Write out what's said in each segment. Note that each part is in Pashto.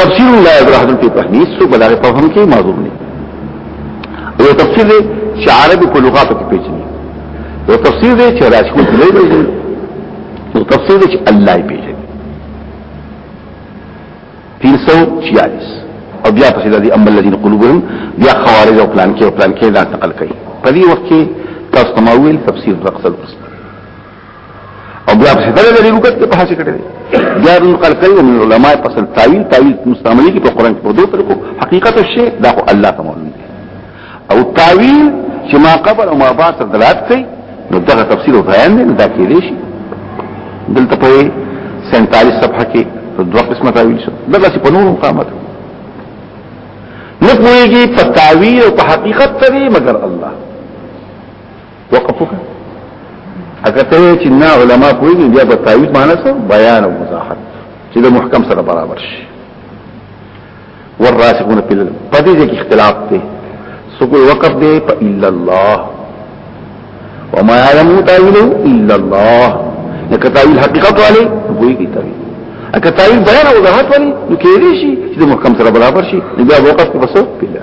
تفسیر لا ابراهیم په فهمی سو بلاره په فهم کې معذور نه یو تفسیر دی چې عربي کو لغات کې پیژني یو تفسیر دی چې راځي کو لې پیژني یو تفسیر دی چې الله یې پیژني 346 او بیا پسې د امر الذين قلوبهم بیا خوارج او پلان کې او پلان کې دا نقل کوي په دې وخت کې تاسو تمویل تفسیر رقص القسم او بیا په ستاره لري وکړ ته په حاصل کړي بیا د قال کوي من علماء فصل تعویل تعویل مستعملي کې په قران کې په دوه طریقو حقیقت الشی دا خو الله ته معلوم دی او تعویل چې ما قبل او ما بعد دلالت کوي نو دغه تفسیر او بیان نه دا کې دی شي دلته په 47 صفحه کې دوه قسمه تعویل شو دغه څه په نورو قامت نه پوهیږي په تعویل او په حقیقت سره مگر الله وقفك اگر ته چې نه علما کوي بیا په تایید معنی سره بیان او وضاحت چې د محکم سره برابر شي والراسخون في العلم په دې کې اختلاف دی سکو وقف دی په الا الله وما يعلم تاويله الا الله لکه تاویل حقیقت والی وګوي کی تاویل اکه تاویل بیان او وضاحت والی نو کې دي شي چې د محکم سره برابر شي بیا وقف په بسو بالله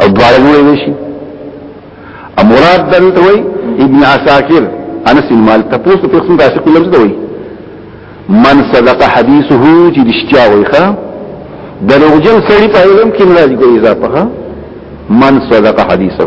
او دواړه ویل شي امراد دلته وای ابن عساکر انس بن مالک تاسو په خصوص عاشق لفظ دوی من صدق حدیثه چې رښتیا وایي ښا دروغجن سړی په علم کې ناراضي کوي اضافه من صدق حدیثه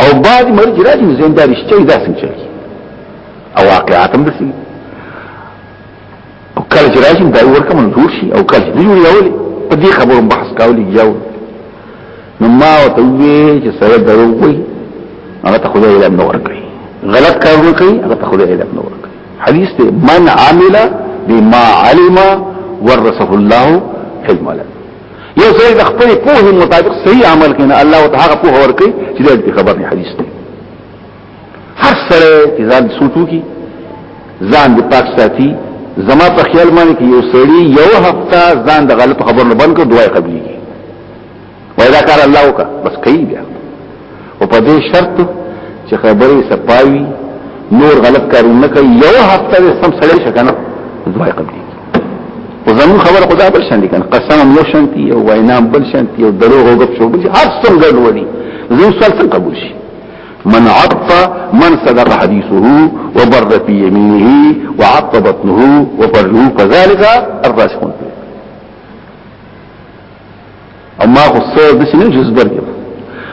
او بعد مرج راځي زین دا رښتیا دا څنګه چلی او واقعات هم دسی او کله چې راځي دا ورکه منظور شي او کله دې جوړي اولي په دې خبرو بحث کاولي یو نو ما وته وی چې سره درو کوي هغه ته خدای علم نور کوي غلط کارونه کوي هغه ته خدای علم نور کوي حدیث ته من عمل بما علم ورثه الله علم علم یو سړی د خپل پوهې مطابق صحیح عمل کینه الله تعالی په هغه ورکي چې د خبر نه حدیث دی هر سره چې ځان سوچو کی ځان د پاک ساتي زما په خیال باندې کې یو سړی یو هفته ځان د غلط خبر نه بند کړ دوه قبلي وای دا کار الله وکړه بس کوي بیا او په دې شرط چې خبرې سپاوي نور غلط کارونه کوي یو هفته یې سم سړی شکنه دعای قبلي او زمون خبره خدا بل شان دي کنه قسم یو شان دي او وینا بل شان دي او دروغ او غب شو بل هر څنګه ګډوډي زمو سوال څنګه قبول شي من عطف من صدق حديثه وبر في يمينه وعط بطنه وبره فذلك الراشقون او ما خو څه د سینې جز درګم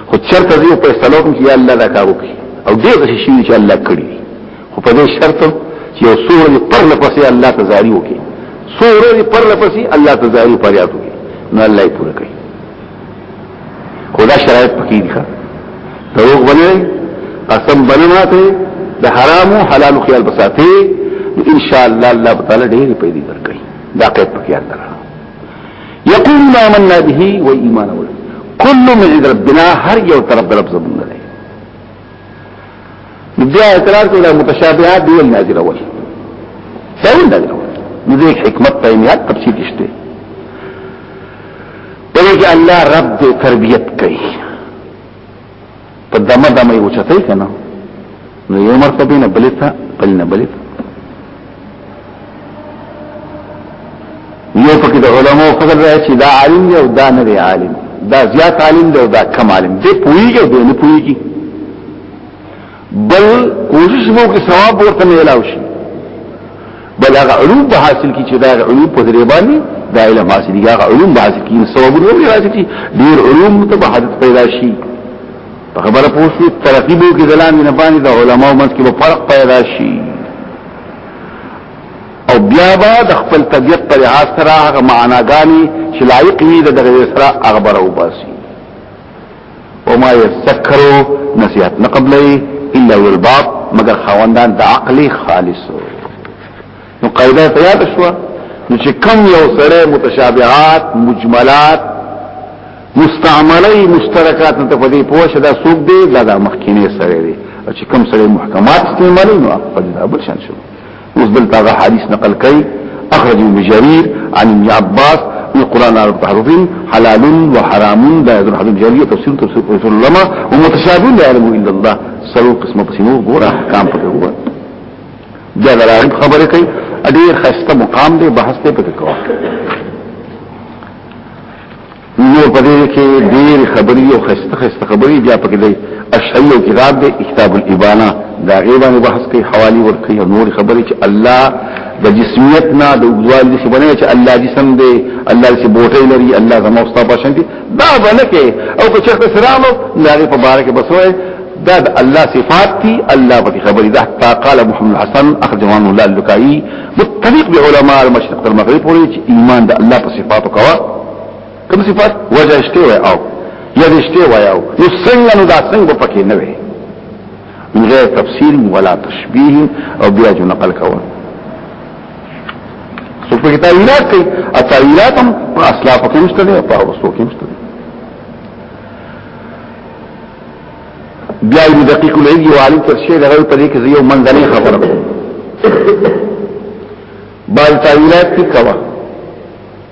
خو چرته یو فیصله کوم چې الله دا کار وکړي او ډیر څه شي چې الله کړی خو په دې شرط چې یو سور دې پر لپسې الله تزاری وکړي سور دې پر لپسې الله تزاری پریات وکړي نو الله یې پوره کوي خدا شرایط پکې دي دروغ بنوي قسم بنواته د حرام او حلال خیال بساته ان شاء الله الله تعالی ډېر پیدا درکړي دا قید پکې اندره یقولون آمنا به و ایمان اول کل من عند ربنا هر یو طرف در رب زمون دی بیا اعتراض کوله متشابهات دی نازل اول سوال نازل اول نو دې حکمت په یاد تفصیل شته دغه الله رب دې تربيت کوي په دمه دمه یو چتای کنه نو یو مرتبه نه بلتا بل نه بلتا یو پکې د علماء فضل راځي چې دا عالم دی او دا نه دی عالم دا زیات عالم دی او دا کم عالم دی پویږي دی نه پویږي بل کوشش مو کې ثواب ورته ملاو شي بل هغه علوم به حاصل کی چې دا علوم په دې باندې دا علم حاصل دي هغه علوم به حاصل کی ثواب ورته حاصل کی ډیر علوم ته به حاجت پیدا شي په خبره پوښتنه ترقیبو کې ځلان نه باندې د علماو منځ کې به فرق پیدا شي او بیا به د خپل طبيعت پر لحاظ سره هغه معناګانی چې لایق وي د دغه سره هغه برو باسي وما يذكروا نصيحت نه قبلې الا اولو الباب مگر خواندان د عقل خالص نو قاعده ته یاد شو نو چې کم یو سره متشابهات مجملات مستعملی مشترکات ته په دې پوښه دا سوق دی دا د مخکینه سره دی چې کم سره محکمات استعمالي نو په دې بل شان شو اوس دلته غا حدیث نقل کړي اخرج ابن جرير عن ابن عباس ان القران على تحرف حلال وحرام لا يدر حديث جرير تفسير تفسير رسول الله ومتشابه لا يعلم الا الله سلو قسمه پسینو ګور احکام پکې وو دا راغب خبره کوي ډېر خسته مقام دی بحث ته پکې کوه نور په دې کې ډېر خبرې او خسته خسته خبرې بیا پکې دی اشعری او کتاب دی کتاب الابانه دا غیبان بحث کوي حوالی ور کوي نور خبرې چې الله د جسمیت نه د وګوال دي چې بنه چې الله جسم دی الله چې بوټي لري الله زمو استا پښن دي دا بنه کې او که چرته سرالو دا په بار کې بسوي دا د الله صفات دي الله په خبرې ده تا قال محمد حسن اخرج عنه الله اللکائی متفق بعلماء المشرق والمغرب ورې چې ایمان د الله په صفاتو کوي کوم صفات وجه شته وای او یا دشته وای او نو څنګه نو دا څنګه پکې نه وي من غیر تفصیل ولا تشبیه او بیا جو نقل کول سو په تعویلات کوي ا تعویلات هم په اسلاف کې مشته دي په اوسو کې مشته دي بیا یو دقیق العلم یو عالم تفسیر هغه په دې کې یو منځنی خبره کوي بل تعویلات کی کوا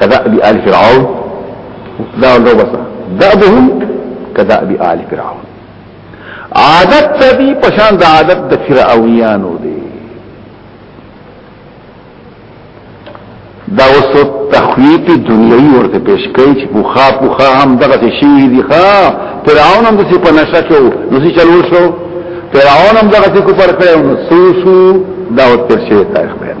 كدأب آل فرعون دا لو بس دأبهم كدأب آل فرعون عادت تبي پشان دا عادت دا فرعونيانو دي دا وسو تخویف دنیوی ورته پیش کوي چې بوخا بوخا هم دغه شي دي ښا فرعون هم د څه په نشه کې نو څه چلو شو فرعون هم دغه څه کو پر کړو نو سوسو دا ورته شي تاریخ بیان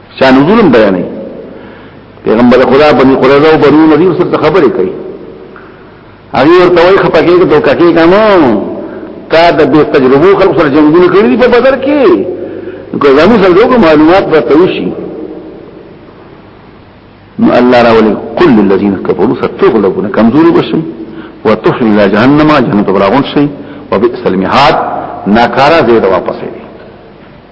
شان نزولم بیانې پیغمبر خدا بني قريظه او بنو نذير سره خبرې کوي هغه ورته وایي خپګه کې دوکه کې کمو تا د دې تجربو خلق سره جنگونه کړی په بدر کې ګزامي سره دوه معلومات ورته وشي نو الله راولي كل الذين كفروا ستغلبون کمزوري بشي وتحل الى جهنم جهنم تبلاغون شي وبئس المهاد ناکارا زید واپس دی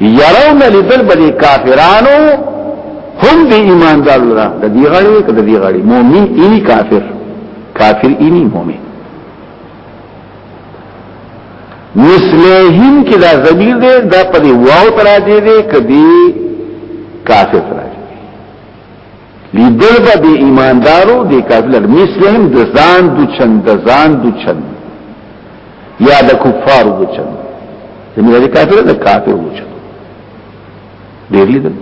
يرون لدل بدي کافرانو هم دي ایمان دار لرا د دې غړي که د دې غړي مؤمن ای کافر کافر ای مؤمن مثلهم کې دا ضمیر دی دا په واو تراجه دی کدي کافر تراجه لیدل به د ایماندارو د کافر مثلهم د ځان د چند د ځان د چند یا د کفار د چند زموږ د کافر د کافر د چند ډیر لیدل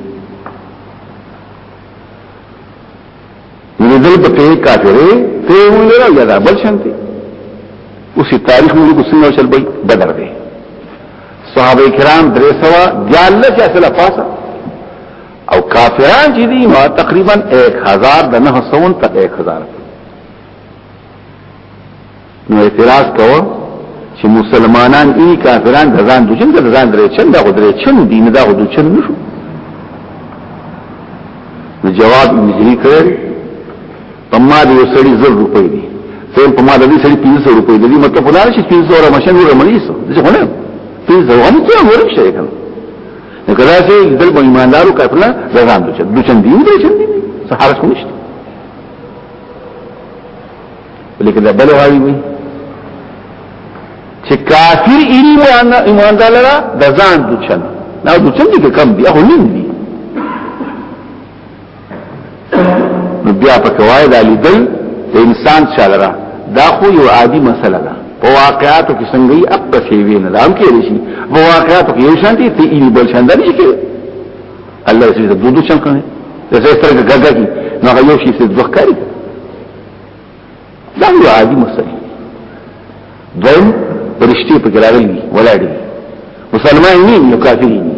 لیدل په ته کافر ته مونږ نه یا دا بل شانتي اوس تاریخ مونږ کو سنو چل بای بدر دی صحابه کرام درې سوا جاله چې اصله پاسه او کافران چې دي نو تقریبا 1000 د 900 تر 1000 نو اعتراض کوو چې مسلمانان ای کافران د ځان د جن د ځان درې چن دا غدرې چن دین دا غدو چن نشو نو جواب مجری کړ په ما د یو سړي زر روپۍ دي سم په ما د دې سړي 300 روپۍ دي مطلب دا چې 300 را مشن ور مړیسو ځکه نه 300 هم څه ورک شي کنه کله چې دل په ایماندارو کفرنا ځان دوچ دوچ دی دوچ دی سهار خو نشته ولیکن دا بل غاوی وي چې کافر ایمان ایماندار لرا د ځان دوچ نه دوچ دی کم دی هغه نیم دی نو بیا په کوای د لیدل د انسان چاله دا خو یو عادي مسله ده په واقعاتو کې څنګه یې اپ شي وینه دا هم کېږي شي په واقعاتو کې یو شان دي ته یې بل شان دي کې الله یې د دوه شان کوي زه سترګه ګګه کی نو هغه یو شي څه ځخکاری دا یو عادي مسله دویم پرشتي په ګراغلي دي ولاړي مسلمان نه یو کافر نه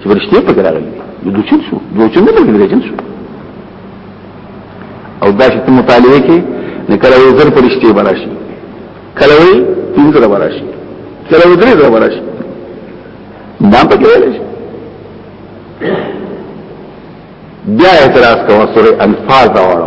چې پرشتي په ګراغلي دي دوی چن شو دوی چن نه بلګل چن شو او دا چې مطالعه کې نکړه یو زر پرشتي براشي کله وي پینځه براشي کله وي درې براشي دا په کې ویل شي بیا اعتراض کوه سورې انفال دا وړه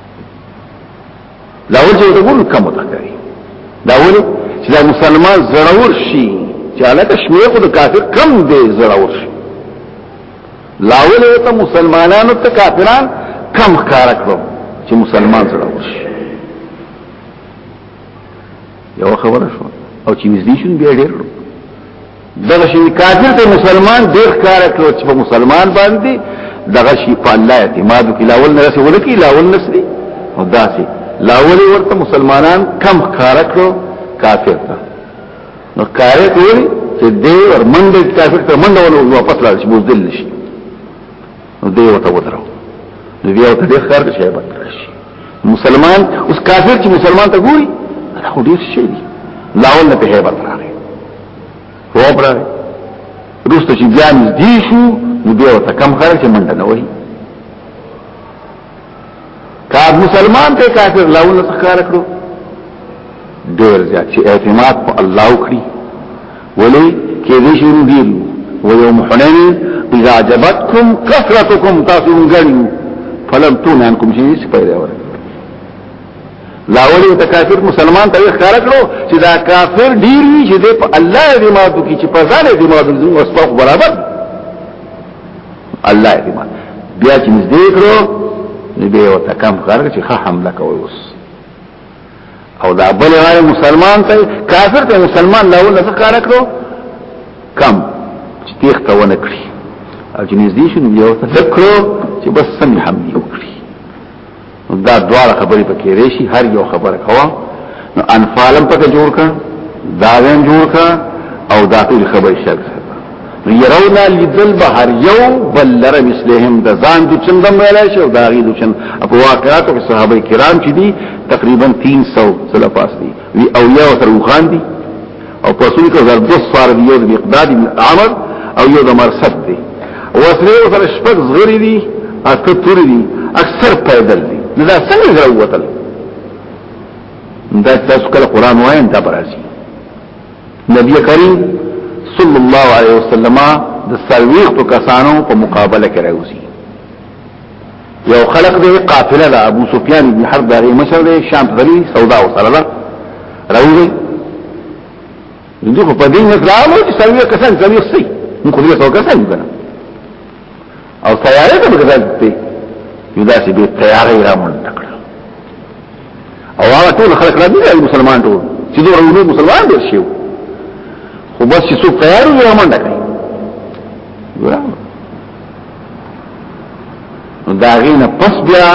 دا وجه د ګور کم ده کوي دا ولې چې دا مسلمان ضرور شي چې علاقه شمیر خو د کافر کم دی ضرور شي لا ولې ته مسلمانانو ته کافران کم ښکار کړو چې مسلمان ضرور شي یو خبره شو او چې نږدې شون بیا ډېر دغه شي کافر ته مسلمان ډیر کار کوي چې مسلمان باندې دغه شي په الله اعتماد کوي لاول نه رسول کوي لاول نسري او داسي لاول ورته مسلمانان کم کار کړو کافر ته نو کار کوي چې دې ور منډه کافر ته منډه ول واپس لاړ شي بوزدل شي نو دې ورته ودرو نو بیا ته ډیر کار شي بند شي مسلمان اوس کافر چې مسلمان ته ګوري دا خو ډیر شي لاول نه په هیبت راغی خوب را روست چې بیا نږدې شو نو بیا ورته کم خلک چې منډه نه وایي کار مسلمان ته کافر لاونه ښکار کړو ډېر زیات چې اعتماد په الله وکړي ولې کې دې شي ډېر و یوم حنین اذا عجبتکم کثرتکم تاسو غنیو فلم تونانکم شي څه پیدا وره لاولې ته کافر مسلمان ته ښکار کړو چې دا کافر ډیر وی چې په الله دې ماتو کې چې په ځان دې ماتو کې او ستاسو برابر الله دې ماتو بیا چې نږدې کړو نو به یو تکم کار چې ښه حمله کوي اوس او دا بل راي مسلمان ته کافر ته مسلمان لاولې ته ښکار کړو کم چې تیخ ته ونه کړی او چې نږدې شنو یو ته ذکر چې بس سم حمله وکړي دا دواړه خبرې پکې راشي هر یو خبره کوا نو انفالم پکې جوړ کا دا وین جوړ کا او دا ټول خبرې شرک يرونا لذل بحر یو بل لره مثلهم د ځان د چندم ویلای شو دا غي د چن په واقعاتو کې صحابه کرام چې دي تقریبا 300 سره پاس دي وی او یو سره وخان دي او په اصول کې زر دوه سوار دی یو د مقداد بن عمر او یو د مرصد دی وسره وسره شپږ زغری دي اته تور دي اکثر پیدل دي دا څنګه غوتل دا تاسو کله قران وایم دا براسي نبی کریم صلی الله علیه وسلم د سلويختو کسانو په مقابله کې راوځي یو خلق دی قافله دا ابو سفیان بن حرب دا غي مشر دی شام غلی سودا او سره دا راوی دغه په دین اسلام چې سوي کسان سوي سي موږ خو دې سو کسان کنه او تیارې ته کسان ته یو داسې به تیارې را مونږ تکړه او هغه ټول خلک را دي مسلمان ټول چې دوی ورو مسلمان دي شي خو بس چې څوک تیار وي را مونږ تکړه دا غینه پس بیا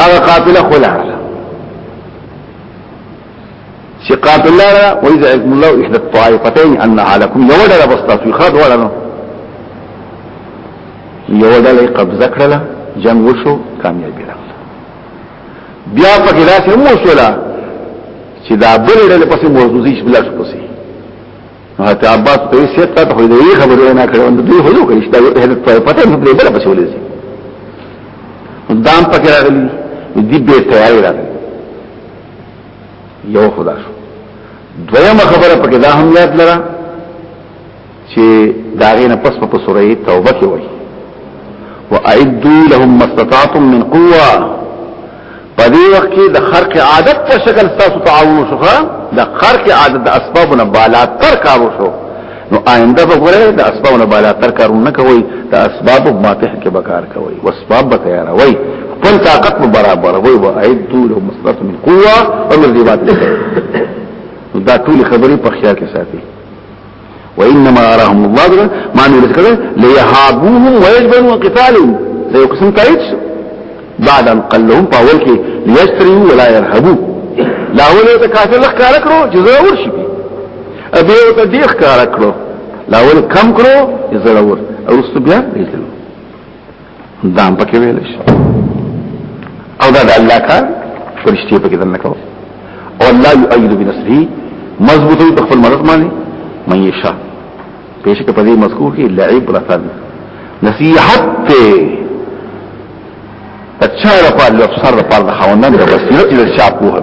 هغه قاتل خلع چې قاتل لرا وإذا علم الله إحدى الطائفتين أن عليكم يودا لبستا في خاد ولا نو يودا لي قبضه کړل جنگ وشو کامیابی راغله بیا په کې داسې مو شولا چې دا بل ډول پسې موضوع دي چې بل څه پسې حتی عباس ته یې سیت ته خو دې خبرې نه کړو نو دوی هلو کړی دا یو هدف په پته نه بل بس ولې شي دام پکې راغلی دې به تیاری راغلی یو خدا شو دویمه خبره پکې دا هم یاد لره چې داغه نه پس په سورې توبه کې وایي واعدوا لهم ما استطعتم من قوه په دې وخت کې د خرق عادت په شکل تاسو تعاون شو د خرق عادت د اسبابونو بالا تر کار شو نو آینده به ګوره د اسبابونو بالا تر کار نه کوي د اسباب ماته کې بکار کوي واسباب به تیار وي خپل طاقت مو برابر وي و اعدو له مصلحت من قوه او من ذبات دا ټول خبرې په خیال کې ساتي وانما راهم الله بنا ما نور ذکر ليهابوهم ويجبنوا قتالهم دا یو قسم تایید شو بعد ان قلهم په اول کې ليشتروا ولا يرهبوا لا اول ته کافر لخ کار کړو چې ضرور شي ابي او ته دیخ کار کړو لا اول کم کړو چې ضرور او رسو بیا دې دام پکې ویل شي او دا د الله کار فرشتي پکې دنه کو او الله يؤيد بنصره مضبوطه په خپل مدد باندې مې یشا پیش کې په دې مذکور کې لعبرتن نصيحت ته اچھا لپاره لپاره د خوندن د بصیرت د شاپوه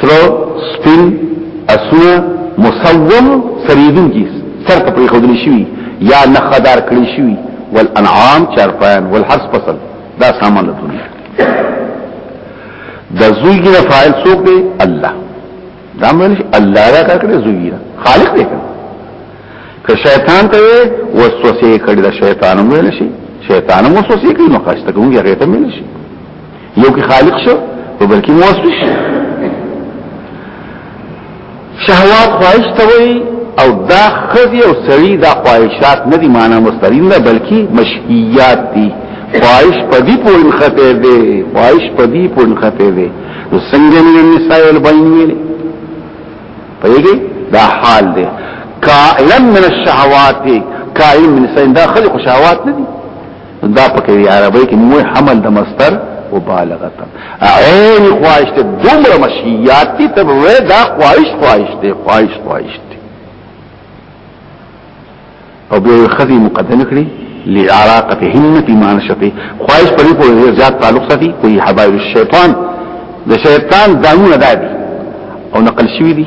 سرو سپین اسونه مسوم سریدون کی سر ته پرې خودلی شوی یا نخدار کړی شوی والانعام چارپایان والحرس فصل دا سامان د دنیا د زوی نه فاعل څوک دی الله دا معنی الله را کړی زوی را خالق دی که شیطان ته وسوسه کړی دا شیطان مې نشي شیطان وسوسه کوي نو خاصه کوي هغه ته مې نشي یو کې خالق شو په بل کې موسوس شو شهوات خواهش ته وي او دا خزي او سړي دا خواهشات نه دي معنا مسترین نه بلکې مشهيات دي خواهش پدی پورن خطه دي خواهش پدی پورن خطه دي نو څنګه نه نساء البینین پېږي دا حال دي کائلا من الشهوات کائلا من النساء دا خلق شهوات نه دي دا پکې عربی کې موږ حمل د مستر مبالغه عین خواهش ته دومره مشیات دي ته وې دا خواهش خواهش دي خواهش خواهش دي او بیا خدي مقدمه کړی لعراقتهن في مانشته خواهش په دې پورې زیات تعلق ساتي کوئی حبایل الشیطان د شیطان دانونه دادي او نقل شوی دي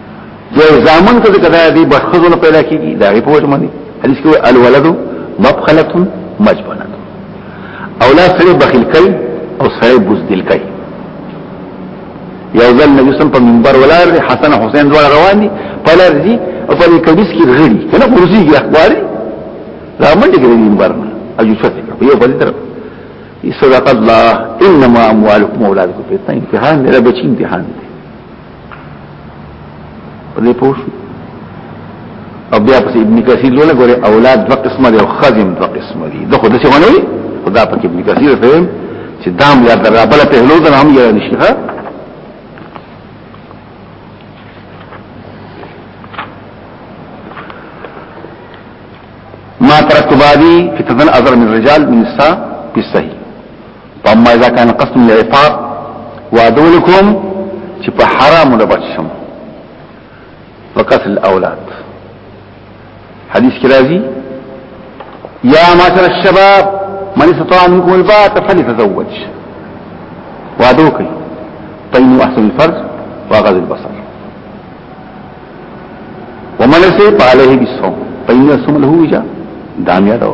یا زامن کله کدا دی بخزو نه پیدا کیږي دا غي پوهه مانی حدیث کې الولد مبخله مجبنه اولاد سره بخیل کوي او سره بوزدل کوي یو ځل نبی سم په منبر ولار دی حسن حسین دوه روان دي په لار دي او په کډیس کې غړي کنه ورسي کې اخبار را منډه کې منبر نه اجو څه کوي یو بل طرف صدق الله انما اموالكم واولادكم فتنه امتحان دی رب چی امتحان دی دې پوښ او بیا پس ابن کثیر لوله ګوره اولاد دو قسمه دي او خزم دو قسمه دي دغه د څه ونوي خدا پک ابن کثیر ته چې دام یا درابله په هلو درام یا نشيخه ما ترکت بعدي فتنه اذر من رجال من النساء بالصحيح فأما إذا كان قسم العفاق وأدولكم چې په حرامو نه بچ شم وقتل الأولاد حديث كرازي يا ماشر الشباب من استطاع منكم الباء فليتزوج وادوكي طين أحسن الفرج وغض البصر ومن سي فعليه بالصوم فإن يصوم له وجا دامیا دا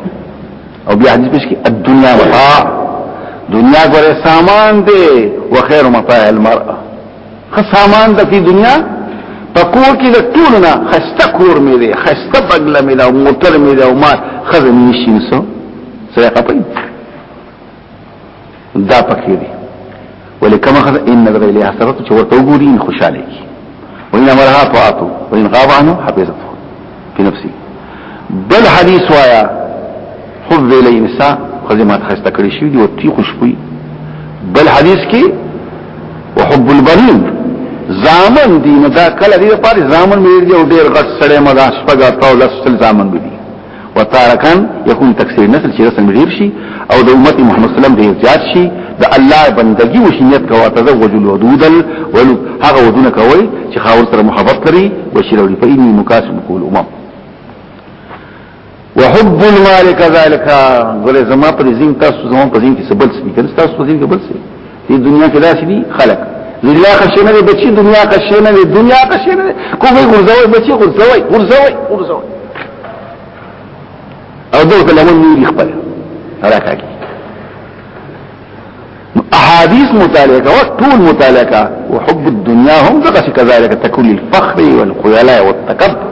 او بیا حدیث پیش کی الدنیا متاع دنیا ګره سامان دی وخير متاع المرأه خ سامان د په دنیا پکور کې د ټولنا خسته کور مې دی خسته بغل مې دا موټر مې دا او ما خزه نشین سو سره خپل دا پکې دي ولې کما خذ ان نظر الیها سرت چې ورته وګوري ان خوشاله کی وان امرها طاعته وان غاب عنه حفظته في نفسي بل حدیث وایا خذ الی نساء خدمات خسته کړی شي دی او تی خوشبوئی بل حدیث کې وحب البنين زامن دي نو دا کله دې په زامن مې دي او ډېر غټ سړی مګا شپګا تاو لسل زامن دي وتارکان يكون تکثیر نسل چې رسم ډیر شي او د امت محمد سلام ډیر زیات شي د الله بندگی او شنیت کوه تزوج الودود ولو هغه ودونه کوي چې خاور سره محبت لري بشیر او فإني مكاسب كل امم وحب المال كذلك ولې زما پر زین تاسو زما پر زین کې سبل سپیکر تاسو پر زین کې بل سپیکر دې دنیا کې داسې دي خلک دنیا کښې نه بچي دنیا کښې نه دنیا کښې نه کومه ګرځوي بچي ګرځوي ګرځوي ګرځوي او دوته لمن نور خپل راکاږي احاديث مطالعه کا ټول مطالعه کا وحب الدنيا هم ذکر كذلك تكون الفخر والخيلاء والتكبر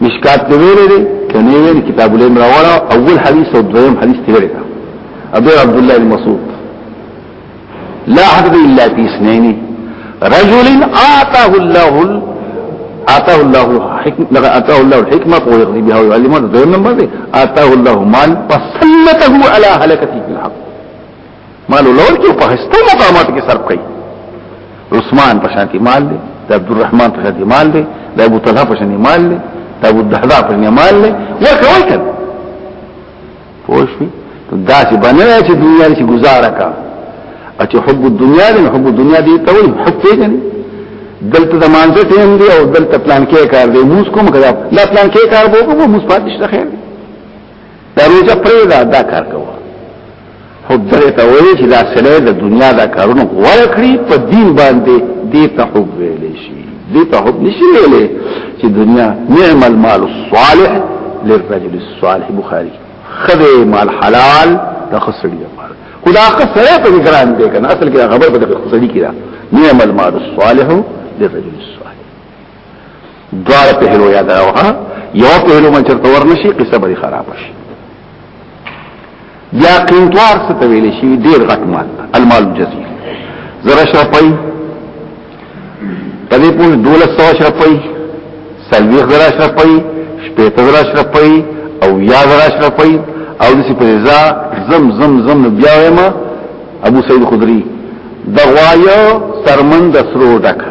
مشکات دی ویلې دی کني ویل کتاب العلم راوړا اول حدیث او دویم حدیث دی ویلې ابو عبد الله بن مسعود لا حد الا في اثنين رجل اعطاه الله اعطاه الله حكم لقد اعطاه الله الحكمه ويغني بها ويعلمها دویم نمبر دی اعطاه الله مال فسلته على هلكته في الحق مال لور کې په هستو مقامات کې صرف کړي عثمان په شان کې مال دی د عبدالرحمن په شان کې مال دی د ابو طلحه په شان کې مال دی د ابو الدحداء په شان کې مال دی ورکه ورکه پوښتنه دا چې بنوي چې دنیا کې گزاره کا چې حب الدنیا دی حب الدنیا دی ته وایي حب پیژنې دلته د مانځه ټیم دی او دلته پلان کې کار دی موږ کوم کړه لا پلان کې کار وو موږ پاتې شته خیر دی دا روزه پرې دا دا کار کوه خو دغه ته وایي چې دا سړی د دنیا دا کارونه غوړه کړی په دین باندې دې ته حب ویل شي دې ته حب نشي ویلې چې دنیا نعم المال الصالح للرجل الصالح بخاری خذ مال حلال تخسري مال خدا خسره په ګران دی کنه اصل کې خبر په خسري کې نعم المال الصالح للرجل الصالح دوار پهلو یاد راوها یو پهلو من چرته ورنشي قصه به خراب شي بیا قینتوار څه ته ویل شي ډیر غټ مال المال الجزيل زره شرپای په دې پوه دوله سو شرپای سلوی زره شرپای شپې ته زره شرپای او یا زره شرپای او دسی په ځا زم زم زم بیا یم ابو سعید خدری د غوایو سرمن د سرو ډکه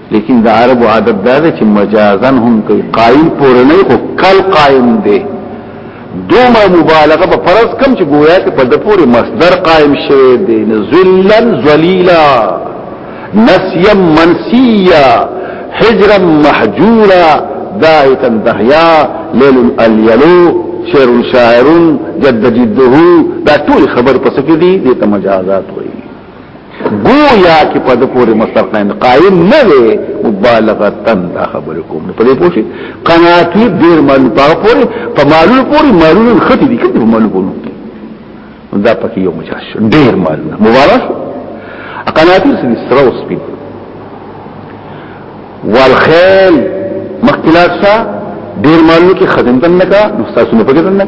لیکن د عربو عادت دا دی چې مجازا هم کوي قائم پورې نه خو کل قائم دی دومره مبالغه په فرض کم چې گویا کې په د پورې مصدر قائم شوی دی ذلا ذلیلا نسیا منسیا حجرا محجورا داهتا دهیا لیل الیلو شعر شاعر جد جده دا ټول خبر پس کې دي د مجازات وي گویا چې په د پورې مستقین قائم نه وي مبالغه تن دا خبره کوم په دې پوښي قناتی ډیر مال په پورې په مالو پورې مالو ختی دي کله په مالو پورې دا پکې یو مجاش ډیر مال مبالغه قناتی سړي سره اوس په والخيل مخکلاسا ډیر مالو کې خدمت نه کا نو تاسو نه پکې نه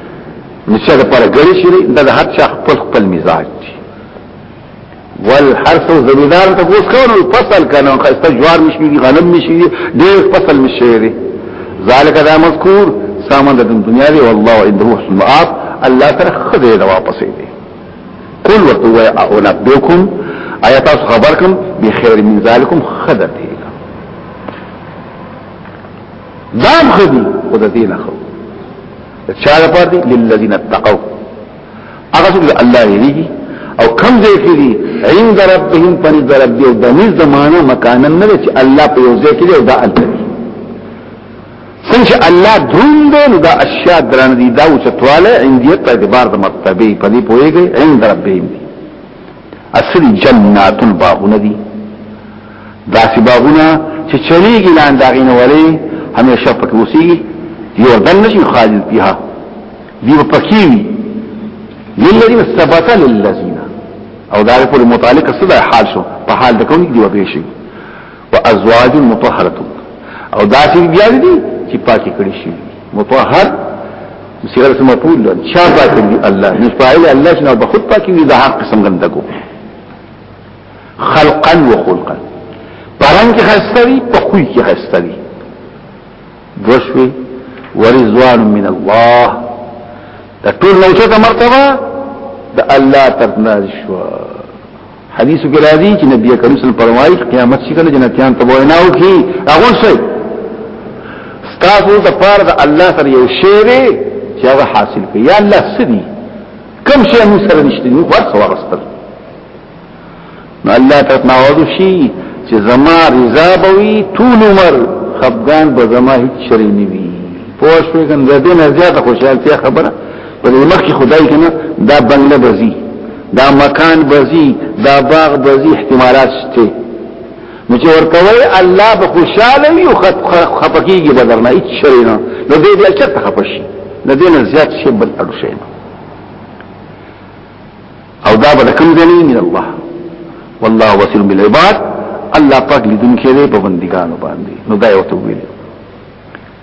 نشه د پر غړي شي د هر چا خپل خپل مزاج دی ول هر څو زمیدار ته اوس کونه فصل کنه خسته جوار مشي غنم مشي ډېر فصل مشي دی ذالک دا مذکور سامان د دنیا دی والله عنده حسن مآب الله تر خدای دا واپسې دی قل ورته وای او نبئکم آیات خبرکم بخیر من ذالکم خدای دام خدي او د دین اخو چا د پاره دي للذین اتقوا هغه څنګه الله یې او کم ځای کې دي عند ربهم پر درب دی د نس زمانه مکان نه چې الله په یو ځای کې دی او دا الله څنګه الله دروم دی نو دا اشیاء درن دي دا او چتواله عندیت په اعتبار د مرتبه په دې پويږي عند ربهم دی اصلي جنات الباغونه دي داسې باغونه چې چلیږي لاندې داغې نه ولې همیشه پکې اوسېږي یو دن نشي خالد فيها دی پکې وي للذین ثبت للذین او دا په متعلق صدا حال شو په حال د کوم دی وبېشي وازواج مطهره او داسې بیا دي چې پاکي کړی شي مطهر صيغه مفعول ده چا پاکي دي الله نو فاعل الله شنو بخود پاکي دي ده حق قسم غندګو خلقا وخلقا پران کې خستوي په خوې کې خستوي دوشوي ورزوان من الله دا ټول نوچه مرتبه د الله تر نازل شوه حدیث کې راځي چې نبی کریم صلی الله علیه وسلم فرمایي قیامت شي کله جنتیان ته وینا وکړي هغه شي تاسو د پاره د الله سره یو شی دی چې هغه حاصل کړي یا الله سدي کم شی موږ سره نشته نو ورڅ ورستل نو الله تعالی نوازو شي چې زما رضا بوي ټول عمر خفغان به زما هیڅ شری نه وي پوه شو کنه زه دې نه زیاته خوشاله خبره په دې مخ کې خدای کنه دا بنگله بزی دا مکان بزی دا باغ بزی احتمالات شته نو چې ورته وای الله به خوشاله وي او خپکیږي بدرنه هیڅ شي نه نو دې دې چرته خپشي د دې نه زیات شي بل اړ شي او دا به کوم ځای من الله والله وسيل بالعباد الله پاک لیدونکي دی په بندګانو باندې نو دا یو ته ویل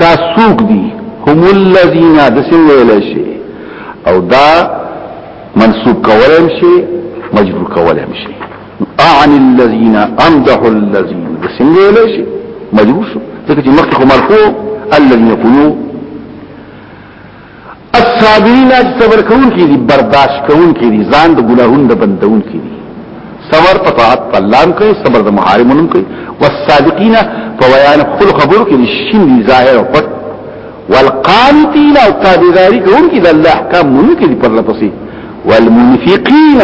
دا سوق دي هم الذين دسم ویل شي او دا منسوب کولم شي مجبور کولم شي اعن الذين امدح الذين دسم ویل شي مجبور شو ځکه چې مخکې خو مرفوع الذين يقولون الصابرین اج صبر کون کی دی برداشت کون کی دی ځان د ګناهون د بندون کی دی صبر په طاعت په الله کوي صبر د محارمونو کوي والصادقین فویان خل خبر کی دی شین دی ظاهر او پټ والقانتین او تابعداری کون کی د الله احکام مون کی دی پر لپسې والمنفقین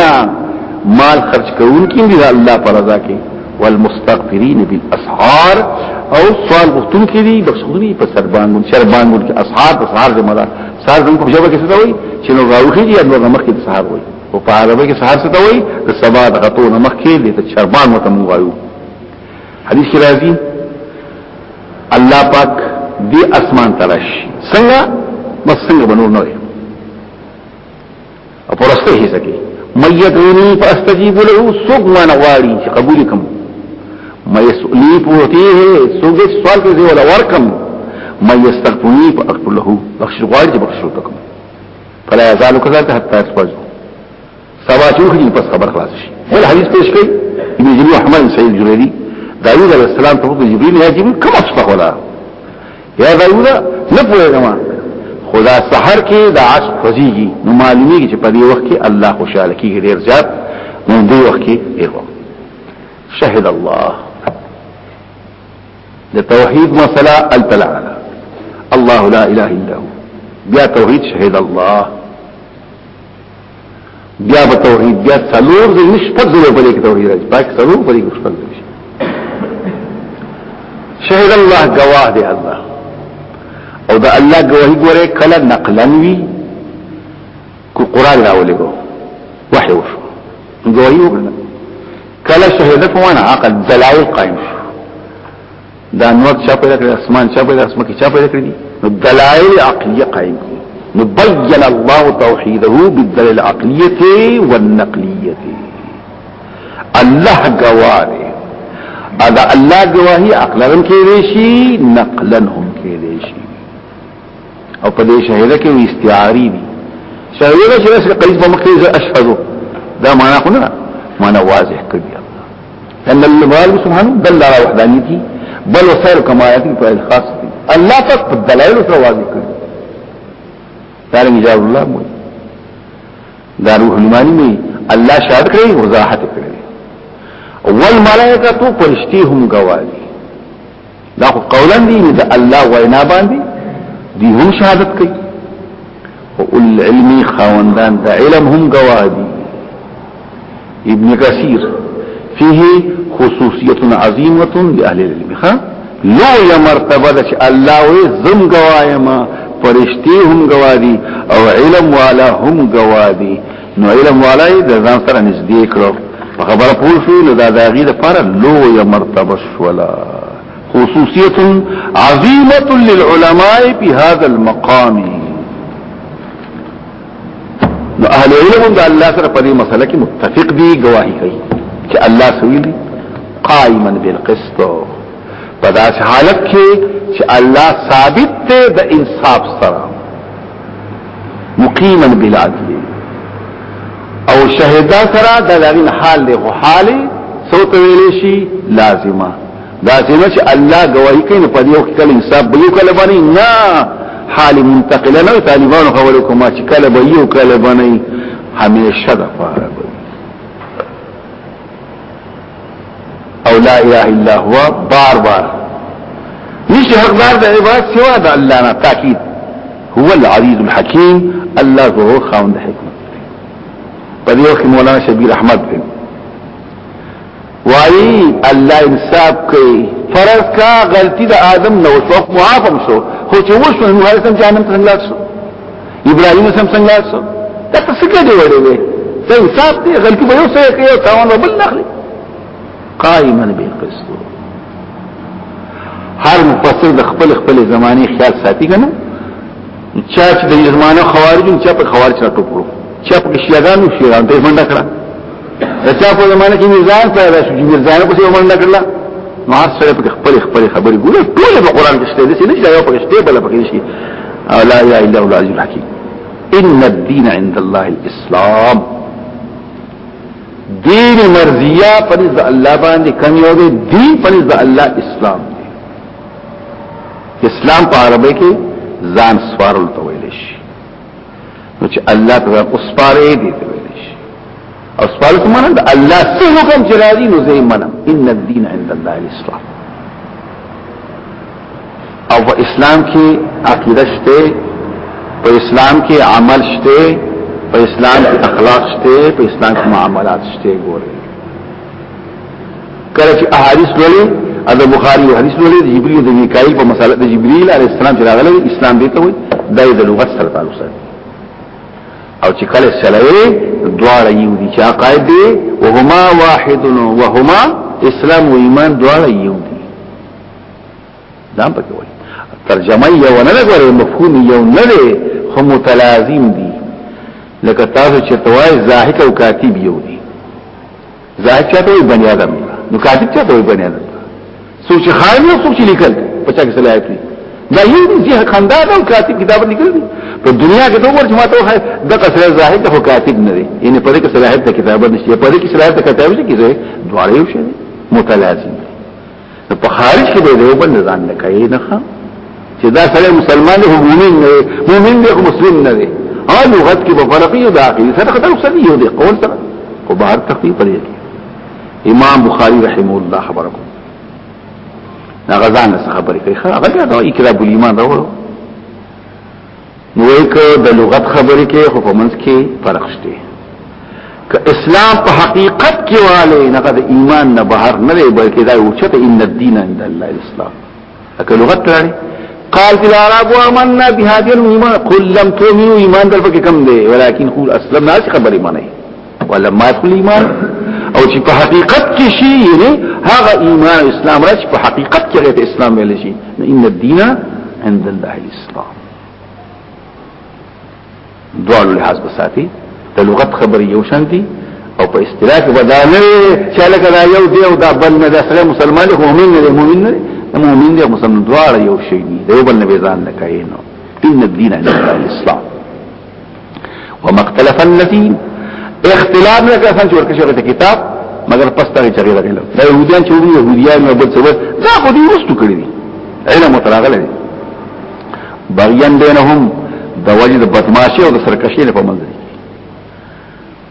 مال خرج کون کی دی د الله پر رضا کې والمستغفرين بالاسحار او سوال غوښتون کې دي بخښونی په سر باندې سر باندې کې اسحار د سحر د ملا سحر زموږ په جواب کې څه وایي چې نو راوخی دي نو مخ کې سحر وایي او په عربی کې سحر څه وایي د سبا د غتو نه مخ کې دي ته شربان وته مو وایو حدیث کې راځي الله پاک دې اسمان ترش څنګه بس څنګه بنور نه او پرسته هي سکه ميدوني فاستجيب له سوق ما نغاري چې قبول کوم ما يسؤلي فوتيه سوق سوال کې ولا ورکم ما يستغفرني فاغفر له بخش غواړي چې بخش وکم فلا يزال كذلك حتى يسفج سبا چوخي پس خبر خلاص شي ول حدیث پیش کړي ابن جرير احمد سيد جريري داوود عليه السلام ته جبريل يا جبريل كم اصفه ولا یا غیودا نه پوهېږم خدا سحر کې د عصر خوځيږي نو معلومیږي چې په دې وخت کې الله خوشاله کیږي ډیر زیات نو دې وخت کې ډیر وخت شهد الله د توحید مسله التلا الله لا اله الا هو بیا توحید شهد الله بیا به توحید بیا څلور دې نشپد دې په دې کې توحید راځي پاک څلور په دې کې شپد شي شهد الله گواه دی الله او دا الله گواهی ګوره کله نقلن وی کو قران راولې کو وحی وشو گواهی وکړه کله شهادت وانا عقل دلائل قائم شو دا نور چا پیدا کړی اسمان چا پیدا اسمان کې چا پیدا کړی نو دلائل عقلیه قائم کړي نو بین الله توحیده بالدلائل العقلیه والنقلیه الله گواهه ادا الله گواهی عقلا هم کې شي نقلا هم کې شي او په دې شهاده کې استعاری دي شهاده چې رسول قریب په مخ کې اشهد دا معنا خو نه معنا واضح کړی ان الله سبحانه دل على وحدانيته بل وسائر كما ياتي په الخاص الله پاک په دلایل سره واضح کړی دا رنګ جواب الله مو دا روح المانی مې الله شاهد کړی وضاحت کړی والملائکه تو فرشتي هم گواهی دا خو قولا دی د الله وینا باندې دی هم شهادت کوي او العلمي خواندان د علم هم گواهی ابن کثیر فيه خصوصیت عظیمه لاهل العلم ها لو یا مرتبه د الله وې زم گوایم فرشتي هم گواهی او علم والا هم گواهی نو علم والای د ځان سره نږدې کړو په خبره پوه شو نو دا داغي د پر لو یا مرتبه شولا خصوصیت عظیمه للعلماء په هذا المقام نو اهل علم د الله سره په دې مسله کې متفق دي گواہی کوي چې الله سویلی قائما بالقسط په داسې حالت کې چې الله ثابت دی د انصاف سره مقیما بالعدل او شهدا سره د لغین حال له حال صوت ویل شي لازمه لازمه چې الله گواہی کوي په دې وخت کې انصاف به یو کله باندې نه حال منتقله نه طالبانو خبرو کوم چې کله به یو کله باندې همیشه د فارغ او لا اله الا هو بار بار نشي حقدار د عبادت سوا د الله نه تاکید هو العزيز الحكيم الله هو خاوند حکمت په دې وخت مولانا شبیر احمد بن وایي الله انصاف کوي فرض کا غلطی د آدم نو څوک معافم شو خو چې وښو نو هر څنګه جهنم ته لاړ شو ابراهيم سم څنګه څو دا څه کې دی وړي وي دا انصاف دی غلطي به یو څه کوي او تاوان به بل نخلي قائما بالقسط هر مفسر د خپل خپل زماني خیال ساتي کنه چا چې د زمانه خوارج چا په خوارج را ټوکړو چا په شیعاګانو شیعاګانو ته منډه کړه چا په زمانه کې میزان پیدا شو چې میزان په څیر باندې کړل نو هر سره په خپل خپل خبرې ګوره ټول په قران کې شته دي چې نشي یو پکې شته بل پکې شي او لا اله الا الله العزيز الحكيم ان الدين عند الله الاسلام دین مرضیه پنځ الله باندې کم یو دی دین پنځ الله اسلام دی اسلام په عربی کې ځان سوارل ته ویل شي نو چې الله تعالی اوس پاره دې ته ویل شي او سپاره سمانه د الله څه حکم چې راځي نو زه منه ان الدين عند الله الاسلام او په اسلام کې عقیده شته په اسلام کې عمل شته په اسلام کې اخلاق شته په اسلام کې معاملات شته ګوره کله چې احادیث لولي د بخاری او حدیث لولي د جبرئیل د میکائیل په مساله د جبرئیل علی السلام چې راغلی اسلام دی ته وي دا د لغت سره تعلق سره او چې کله سلوي دواړه یو دي چې عقاید دي وهما واحد وهما اسلام و ایمان دواړه یو دي دا په کې وایي ترجمه یو نه لګوري مفهوم یو نه دی خو متلازم دي لکه تاسو چې توای زاهد او کاتب یو دي زاهد چاته وي بني ادم نو کاتب چاته وي بني ادم سوچ خاين او سوچ لیکل په چا کې صلاحیت وي دا یو دي چې خندان او کاتب کتاب لیکل دي په دنیا کې دوه ورته ماته وایي د قصر زاهد او کاتب نه دي یعنی په دې کې صلاحیت د کتاب نشي په دې کې صلاحیت د کتاب نشي کیږي دواړه یو شي متلازم په خارج کې به یو بل نظام نه کوي نه چې دا سره مسلمان دی مؤمن نه مؤمن دی مسلم نه دی او لغت کې په فرق یو داخلي سره خطر سره یو دی قول سره او بهر تخفیف لري امام بخاری رحم الله خبرکم دا غزان څخه خبرې کوي هغه دا اقراب الایمان راوړو نو وای که د لغت خبرې کې خو په منځ کې فرق شته که اسلام په حقیقت کې والي نه د ایمان نه بهر نه دی بلکې دا یو چته ان الدین عند الله الاسلام اکه لغت لري قال في العرب آمنا بهذه الايمان قل لم تؤمنوا ایمان در پکې کم دی ولكن قول اسلم ناس خبرې معنی ولا ما يدخل ایمان او چې په حقیقت کې شي یعنی هغه ایمان اسلام راځي په حقیقت کې غیر اسلام ویل شي ان الدین عند الله الاسلام دوالو لحاظ بساتی د لغت خبر یو شان دي او په اصطلاح کې بدانه چې لکه دا یو دی او دا بل نه دا سره مسلمان دی مؤمن نه دی مؤمن نه دی مؤمن دی مسلمان دواړه یو شی دي د یو بل نه ځان نه کوي نو ان الدين عند الاسلام ومختلف الذي اختلاف نه کسان چې ورکه شوی کتاب مگر پس ته چې غیر علم دا يهوديان چې وګړي يهوديان او بل څه بس دا خو دې وستو کړی دي علم متراغله دي بغيان بينهم د وجد بدمعشي او د سرکشي په منځ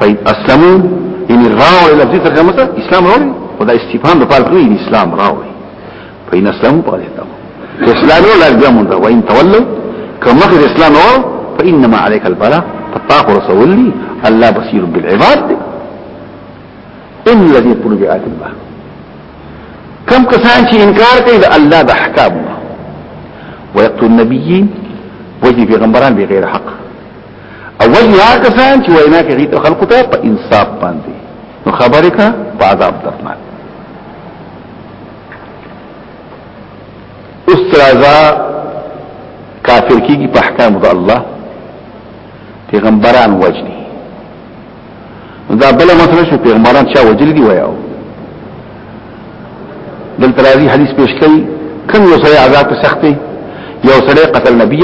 طيب اسلمو ان راوي لفظي ترجمه ته اسلام راوي او دا استفهام د پاره نه اسلام راوي فإن اسلمو په دې ته اسلام ولا جامو دا وان تولوا كما في الاسلام هو فانما عليك البلاء فطاق رسول لي الله بصير بالعباد ان الذي يقول بآيات الله کم کسان چې انکار کوي د الله د احکام ويقتل النبيين وجه پیغمبران بغیر حق اول یا کسان چې وینا کوي ته خلکو ته په انصاف باندې نو خبره کا په عذاب درناک اوس راځه کافر کیږي په احکام د الله پیغمبران وجني دا بل مسله شو پیغمبران چا وجل دی ویاو دل ترازی حدیث پیش کړي کوم یو سره عذاب سختي یو سره قتل نبی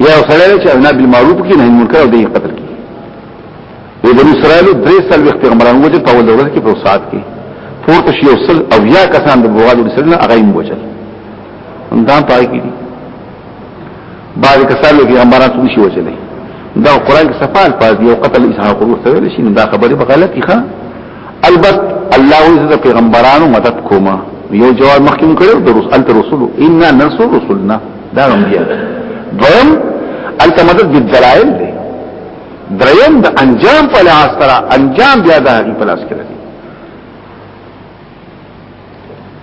یو سره چې انا بالمعروف کې نه منکر او دی قتل کې د بنی اسرائیل درې سال وخت پیغمبران وجل په ول دورت کې په سات کې پورته شي او سل او یا کسان د بوغاد سره هغه یې وجل دا پای کې بعض کسان لږه امبارات نشي وجلې دا قران کې صفال پاز دی او قتل اسحاق ورو ته ویل شي دا خبره په غلطي ښه البت الله عز پیغمبرانو مدد کوما یو جواب مخکې کړو د رسول انت رسول ان ننصر رسولنا دا هم دی دویم انت مدد بالدلائل دی دریم د انجام په لحاظ سره انجام بیا د هغه په لاس کې دی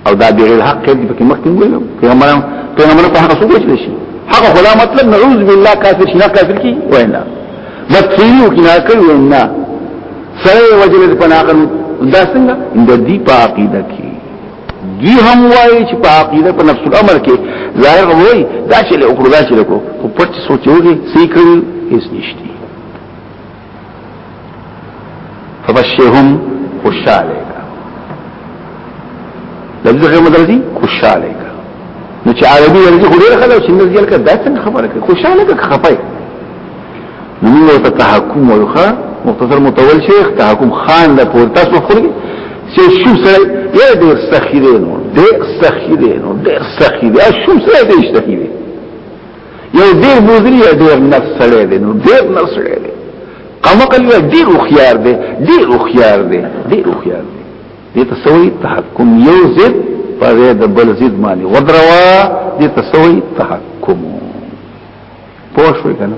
او دا بغیر الحق دې پکې مخکې ویلو پیغمبران پیغمبران په هغه څه وچل شي هغه خلا مطلب نعوذ بالله کافر شي نه کافر کی وینا بطریو کی نه کوي وینا سره وجل په ناقل دا څنګه د دې په عقیده کې دی هم وایي چې په عقیده په نفس الامر کې ظاهر وایي دا چې له اوکړه دا چې له کو په پټ سوچوږي سې کوي هیڅ نشته فبشرهم خوشاله کا لفظ غیر مدرسی خوشاله کا نو چې عربي ورته خو ډیر خلک چې نزګ یل کا دا څنګه خبره کوي خوشاله کا خپای نو موږ ته تحکم ویخه مختصر متول شیخ تحکم خان د پورته سو خوري چې شو سره یې ډیر سخی دی نو ډیر سخی دی نو ډیر سخی دی شو سره دې شته یو ډیر بوزری ډیر نفس سره دی نو ډیر نفس سره دی قمقل یا ډیر خيار دی ډیر خيار دی ډیر خيار دی دې تسوي تحکم یو ضد په د بل ضد باندې ودروا دې تسوي تحکم پوه شو کنه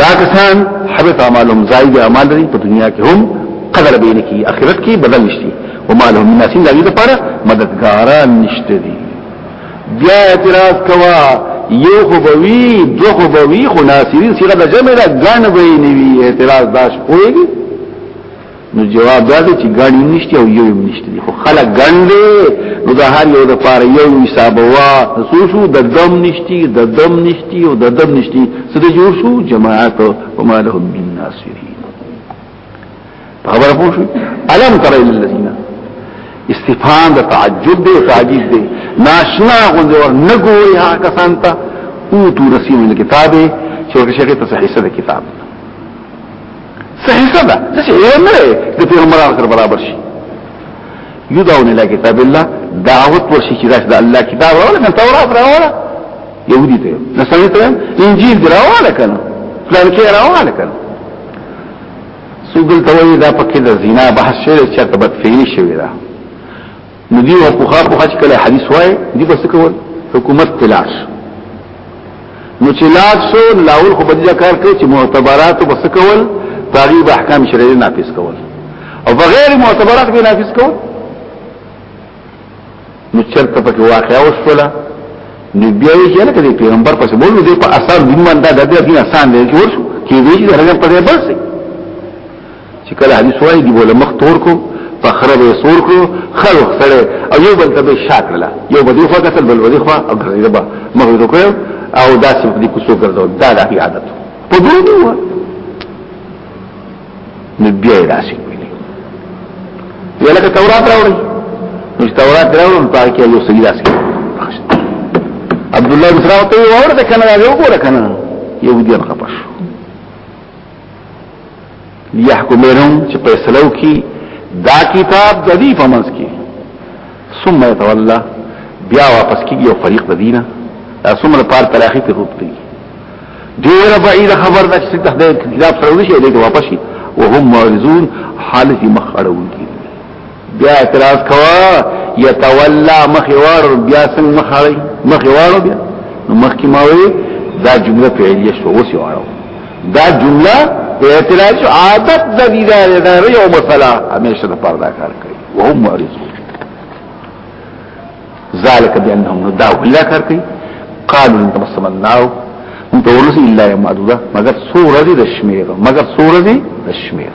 دا کسان حبط اعمالهم زائد اعمال لري په دنیا کې هم قدر به نه کی اخرت کې بدل نشتی وما لهم من ناسین لري لپاره مددګاران نشته دي بیا اعتراض کوا یو خو بوي دو خو بوي خو ناصرین صيغه د جمع ده ګڼ به نه وي اعتراض داش کوي نو جواب دا دی چې ګاډي نشته او یو هم نشته خو خلک ګڼلې نو دا هر یو د پاره یو حساب وا سو شو د دم نشتی د دم نشتی او د دم نشتی څه د جوړ شو جماعت او ما لهم من ناصرین خبر پوه شو الم تر الذین استفهام د تعجب دی تعجب دی ناشنا غوند ور نګوري هغه کسان ته او تو رسیم کتابه چې ورکه شیخ ته صحیح سره کتاب صحیح ده چې یو نه د پیغمبر سره برابر شي یدعون الى کتاب الله دعوت ورشي چې دا الله کتاب راول نه تورات راول يهودي ته نصراني ته انجيل راول کنه پلان کې راول کنه سوګل ته وی دا پکې د زنا بحث شوی چې تبت فعلی شوی دا نو دی او پوخا پوخا چې کله حدیث وای دی بس کول حکومت تلاش نو چې لاس شو لاول خو بدیا کار کوي چې معتبرات بس کول باغی به احکام شرعي نافذ کول او بغیر معتبرات به نافذ کول نو چرته پکې واقعا وشوله نو بیا یې چې لکه پیغمبر پس بولو دې په اثر دین باندې د دې دین آسان دی چې ورشو کې دې چې هغه په دې بس چې کله حدیث وایي دی بوله مخ تور کو په خره به سور کړو خر وخړې او یو بل ته به شاکړه یو به دی خو کتل بل ودی خو او ګرځیدا به مخ یې وکړو او داسې په دې کوڅو ګرځو دا د عادت په دوی دی و نو بیا یې راشي یا لکه تورات راوړي نو تورات راوړم په کې یو سړي راشي عبد الله بن سراوته ورته کنه یو ګوره کنه یو دې خپش ليحكمهم چې فیصلو کی دا کتاب د دې په منځ کې ثم يتولى بیا واپس کیږي او فريق د دینه دا څومره پار تراخي ته روپتي ډیر بعید خبر ده چې تحدید کتاب سره ونشي دې واپس شي وهم معرضون حالت مخ اړول کی بیا اعتراض کوا یتولا مخوار بیا څنګه مخړی مخوار بیا مخکې ما وی دا جمله فعلیه شو اوس یو اړو دا جمله اعتراض عادت د دې دا دا یو مسله همیشه د پردا کار کوي وهم معرضون ذالک بانهم دا ولا کار کوي قالوا انتم سمناو انت ورس الا يوم معدوده مگر سورة دي دشمير مگر سورة دي دشمير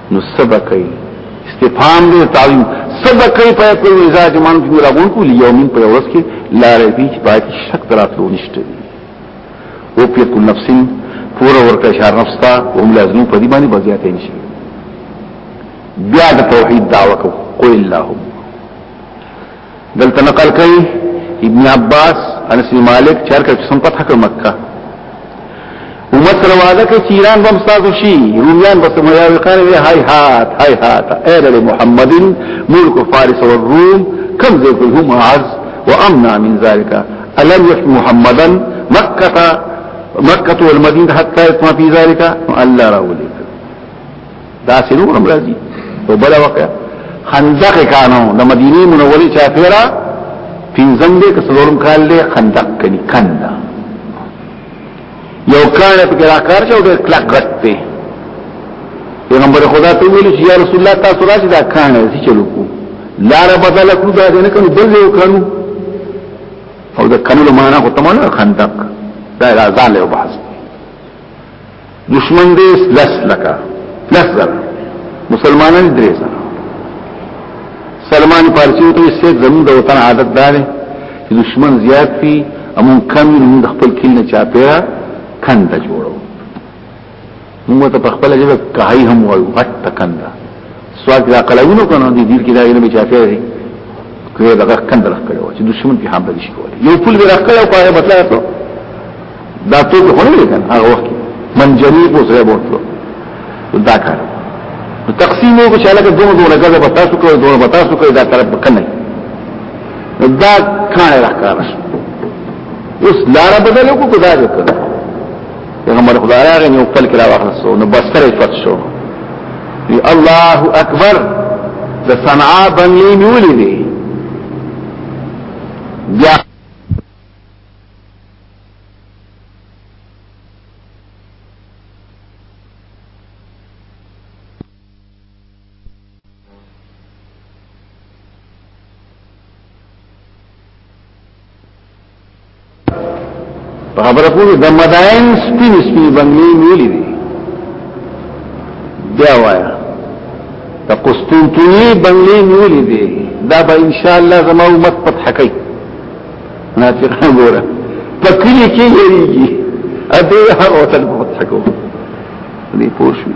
نو سبقی استفهام دی تعلیم سبقی په کوم ځای کې مانو کې راغون کو لیومین په ورځ کې لا ربی چې پات شک دراتلو نشته او په کل نفس پورا ورکه شهر نفس تا هم لازم په دې باندې بزیاتې نشي بیا د توحید دعوه کو قل اللهم دلته نقل کوي ابن عباس انس بن مالک چرکه چې سم فتح کړ مکه امت سره وعده کوي چې ایران به مستاسو شي رومیان به سم یاوي قال وی هاي هات هاي هات اې محمد ملک فارس او الروم کم ذي هم عز وامنا من ذلك الم يحكم محمدا مكه مكه والمدينه حتى يتم في ذلك الله راولي دا سرور مرضی او بلا وقع خندق کانو د مدینه منوره چا پیرا پینځم دې کسلورم کال دې خندق کني کندا یو کال په کرا کار شو دې کلک غټ ته پیغمبر خدا ته ویل چې یا رسول الله تاسو راځي دا کان دې چلو کو لار بدل کړو دا نه کنو بل یو کانو او د کنو معنا کو تمام خندق دا ځان له بحث دشمن دې لس لکا لس زر مسلمانان درې زر سلمان فارسی ته سید زمون د وطن عادت دار چې دشمن زیات دي امون کم من خپل کل نه چا پیرا کند جوړو موږ ته په خپل جبه کای هم وایو غټ کند سوال دا قلمونو کنه دي دیر کې دا علم چا کړی دی کوي دا کند راخ کړو چې دشمن په حمله دي شي کولی یو پل به راخ کړو پاره بتلا ته دا ته خو نه کنه هغه وخت من جری کو سره بوتلو دا کار تقسیم یو چې علاقه دوه دوه لګا به تاسو کوی دوه به تاسو کوی دا طرف کنه دا کار راخ کار اوس لار بدلو کو دا وکړه پیغمبر خدای راغی نو خپل کرا واخلصو نو بستر پټ شو وی الله اکبر د صنعا بنلی نیولې دي بیا په خبره پوری د مدائن سپین سپین بنگلی ویلی دی بیا وایا د قسطنطنیه بنگلی ویلی دی دا به ان شاء الله زمو امت فتح کوي ناطق ګوره په کلی کې یریږي اته هغه وطن فتح کوي دې پوښتنه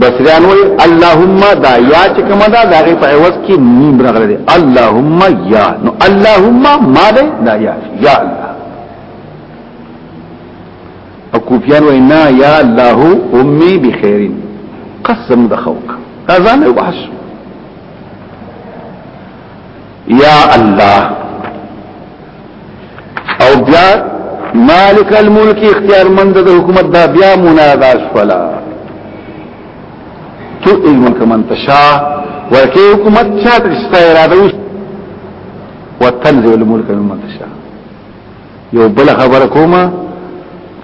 بصریان وی اللهم دا یا چې کومه دا دغه په عوض کې نیم راغلی دی اللهم یا نو اللهم ما دی دا یا یا الله او کوپیان وی نا یا الله امي بخير قسم دخوک دا ځان وحش یا الله او بیا مالک الملک اختیار مند د حکومت دا بیا مناداش فلا تو الملک من تشا ورکی حکومت چا تشتا اراده وش وتنزل الملک من من تشا یو بل خبر کوما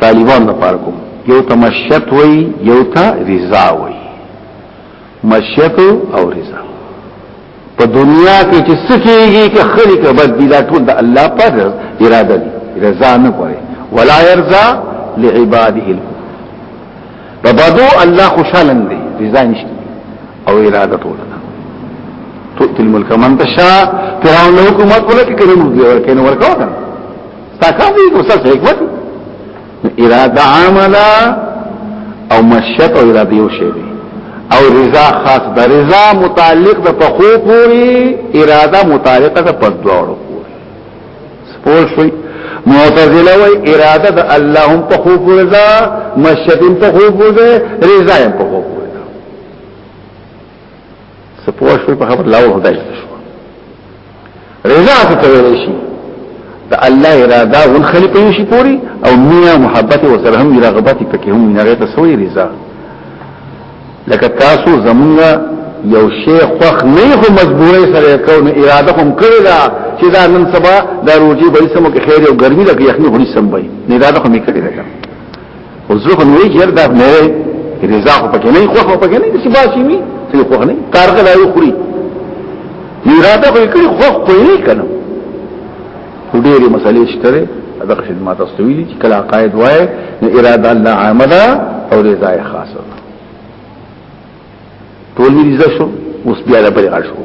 طالبان لپاره کوم یو تمشت وی یو تا رضا وی مشیت او رزق په دنیا کې چې سکیږي که خری که بد دي دا ټول د الله پر اراده دي رضا نه کوي ولا يرضى لعباده الكفر په بدو الله خوشاله دی رضا نشته او اراده ټول ده تؤتي الملك من تشاء فرعون له حکومت ولکه کړي موږ ورکه نه ورکاو کنه تاکه دې وسه حکمت اراده عامه ده او مشیت او اراده یو شی دی او رضا خاص ده رضا متعلق ده په خو پوری اراده متعلقه ده په دوړو پوری سپور شوي معتزله وای اراده ده الله هم په خو پوری ده مشیت هم په خو پوری ده رضا هم په خو سپوه شوي په خبر لاو هدای شو رضا څه ته ویل شي د الله اراده او خلی په شي پوری او میا محبت او سره هم رغبت پکې هم نه غته سوې رضا لکه تاسو زمونږه یو شی خوخ نه خو مجبورې سره کوم اراده هم کړی دا چې دا نن سبا د روزي به سمو کې خیر او ګرمي لکه یخني غړي سم وي نه اراده هم کړی دا او زه خو نه یې دا نه رضا خو پکې نه خو خو پکې نه چې باسي می څه خو نه کارګه لا یو خوري اراده خو کړی خو خو نه کنه ډېری مسلې شته دا خدمات استوي دي چې کله عقاید وای نو اراده الله عامه ده او رضا یې خاصه ده ټول رضا شو اوس بیا له بل غړ شو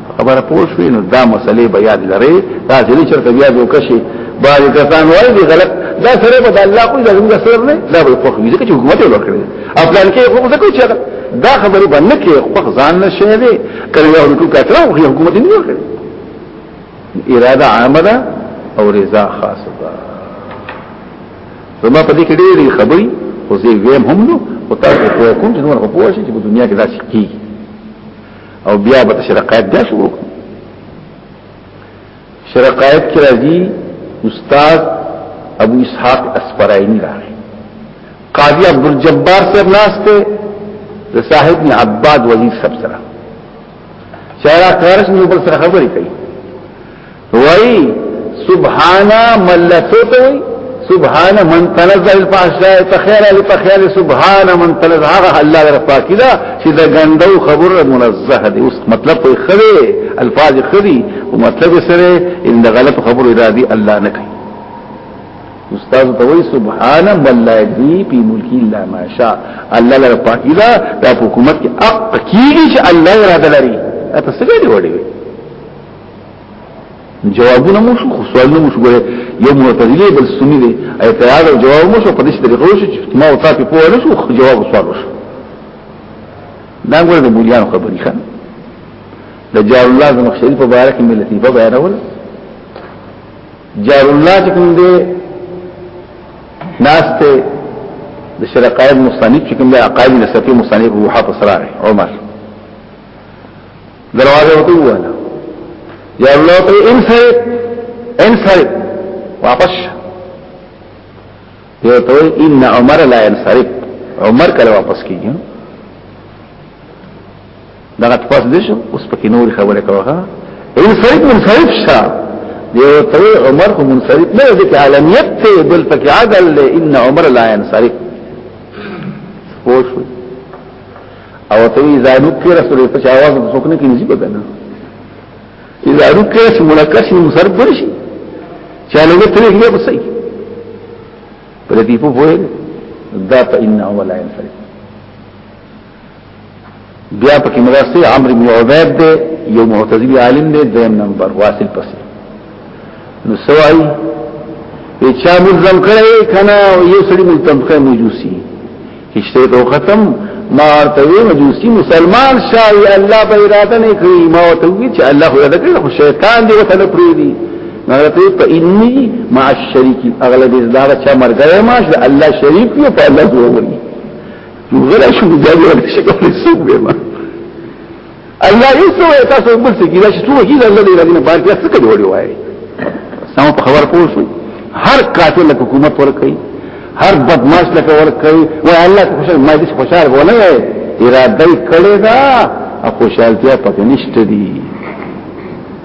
خبره پوه شوې نو دا مسلې به یاد لرې دا ځلې چرته بیا دوکه شي بعضې کسان وایي دي غلط دا سره به د الله کوی دا زموږ سر نه دا به خوښ وي ځکه چې حکومت یې ورکړی او پلان کې خو ځکه چې دا خبرې به نه کې خوښ ځان نه شي دی کله یو ټول کاټره خو حکومت یې نه ورکړي اراده عامه ده او رضا خاصه ده زما په دې کې ډېری خبرې خو زه ویم هم نو او تاسو په کوم چې نور په پوه شي چې په دنیا کې دا شي کیږي او بیا به شرقایت بیا شروع کړو شرقایت کې راځي استاد ابو اسحاق اسپراینی راغی قاضی عبد الجبار صاحب ناشته د صاحب نه عباد وزیر صاحب سره شارع کارش نیو بل سره خبرې کوي وای سبحانا ملتو ته وای سبحان من تنزه الفحشاء تخير لتخير سبحان من تنزه هغه الله در پاکی دا چې د غندو خبر منزه دی اوس مطلب په خره الفاظ خري او مطلب سره ان د غلط خبر ارادي الله نه کوي استاد ته وای سبحان من لا يدي في ملك الا ما شاء الله در پاکی دا د حکومت کې اق کیږي چې الله اراده لري تاسو څه دی وړي جوابونه مو شو خو سوالونه مو شو ګوره یو معتزله بل سنی دی ایت یاد او جواب مو شو په دې طریقو شو چې ما او تاسو په وړو شو خو جواب سوال شو دا ګوره د بولیان خبرې ښه د جار الله د مخشری په باره کې ملتي په بیان ول جار الله چې کوم دی ناس ته د شرقایت مصنف چې کوم دی عقایب نسفی مصنف وو حافظ عمر دروازه وته واله یا الله ته انسرف انسرف واپس یو ته ان عمر لا انسرف عمر کله واپس کیږي دغه تاسو دې شو اوس پکې نور خبره کوه انسرف منسرف شا یو ته عمر کو منسرف نه دي چې عالمیت ته بل پکې عدل ان عمر لا انسرف پوښوي او ته اذا ذکر سره په چا आवाज په څوک نه کې نږدې کنه اذا ذکر چې منکر شي مسر پر شي چا له ته یې په سي په دې په وې دا په ان اول عین سره بیا په کې مرسته عمرو بن عبید دی یو معتزلی عالم دی دیم نمبر واصل پسې نو سوای چې چا ملزم کړي کنه یو سړي ملزم کړي مجوسی کشته ته ختم ما ورته وی مجوسی مسلمان شای الله به اراده نه کوي ما ورته وی چې الله خو دا کوي خو شیطان دی وته نه پری دی نو ته په انی مع الشریک اغلب ازدار چا مرګ ما شه الله شریک یو په الله وګوري نو غلا شو دا ورته شي کولی سو به ما الله یې څو تاسو بل څه کیدا چې څو کیدا الله دې راځي نه بار کې څه کوي وړي وایي سم په خبر پوه شو هر قاتل له حکومت ور کوي هر بدمعاش له ور کوي و الله ته خوشاله ما دې خوشاله ونه اراده کړې دا او خوشالتیا پکې نشته دي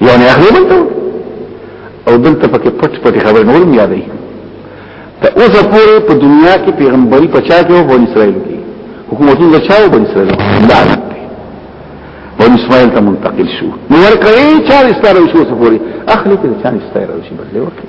یو نه اخلي بل ته او دلته پکې پټ پټ خبرې نور مې یادې ته اوس پورې په دنیا کې پیغمبري پچا کې او بن اسرائیل کې حکومتونه د چاو بن اسرائیل لعنت بن اسرائیل ته منتقل شو نو ورکړې چار استاره شو څه پورې اخلي کې چار استاره شي بدلې ورکړي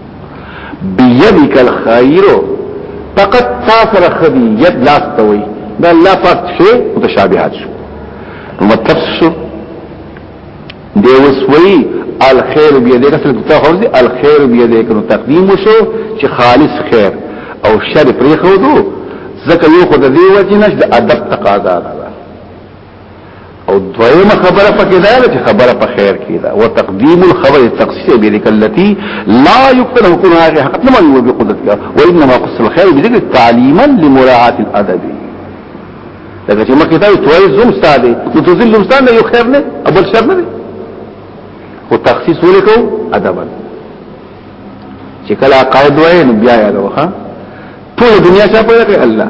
بيدک الخير فقط تاثر خدي يد لاس توي دا الله پاک شي متشابهات شو نو مطلب شو دی وسوي الخير بيدک اصل ته ورځي الخير بيدک نو تقدیم شو چې خالص خير او شر پرې خو دو ځکه یو خدای دی وجنه د ادب تقاضا ده او دویمه خبره پکې دا ده چې خبره په خیر کې ده او تقدیم الخبر تقصیر به لکلتی لا یقتل حکم هغه حق نه مانی به قدرت کا و انما قص الخير بذكر تعلیما لمراعاه الادب لکه چې مکه دا توای زوم ستاده نو ته زوم ستاده یو خیر نه ابل شر نه خو تخصیص ولیکو ادبا چې کله قائد وای نو بیا یادوخه ټول دنیا څخه پیدا کوي الله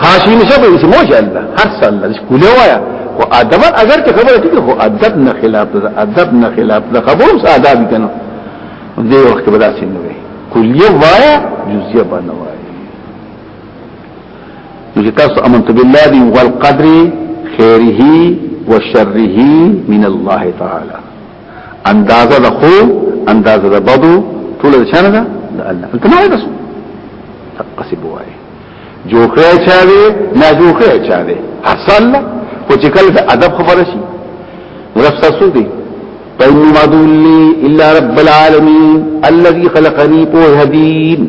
خاصی نشه به چې ماشاء الله هر څه الله دې کوله وایا او ادب اگر چې خبره ټیک خو ادب نه خلاف ده ادب نه خلاف ده خبرو سره ادب کنه دې وخت به داسې نه وي کلیه وایا جزئیه باندې وایا چې تاسو امنت بالله دی والقدر خیره وشره من الله تعالی اندازه د خو اندازه د بدو ټول د چانه ده د الله انت ما بس تقسب وای جو کړی چا دی نه جو کړی چا دی اصل خو چې کله د ادب خبره شي مرسته سو دی فإن مدولي إلا رب العالمين الذي خلقني بوهدين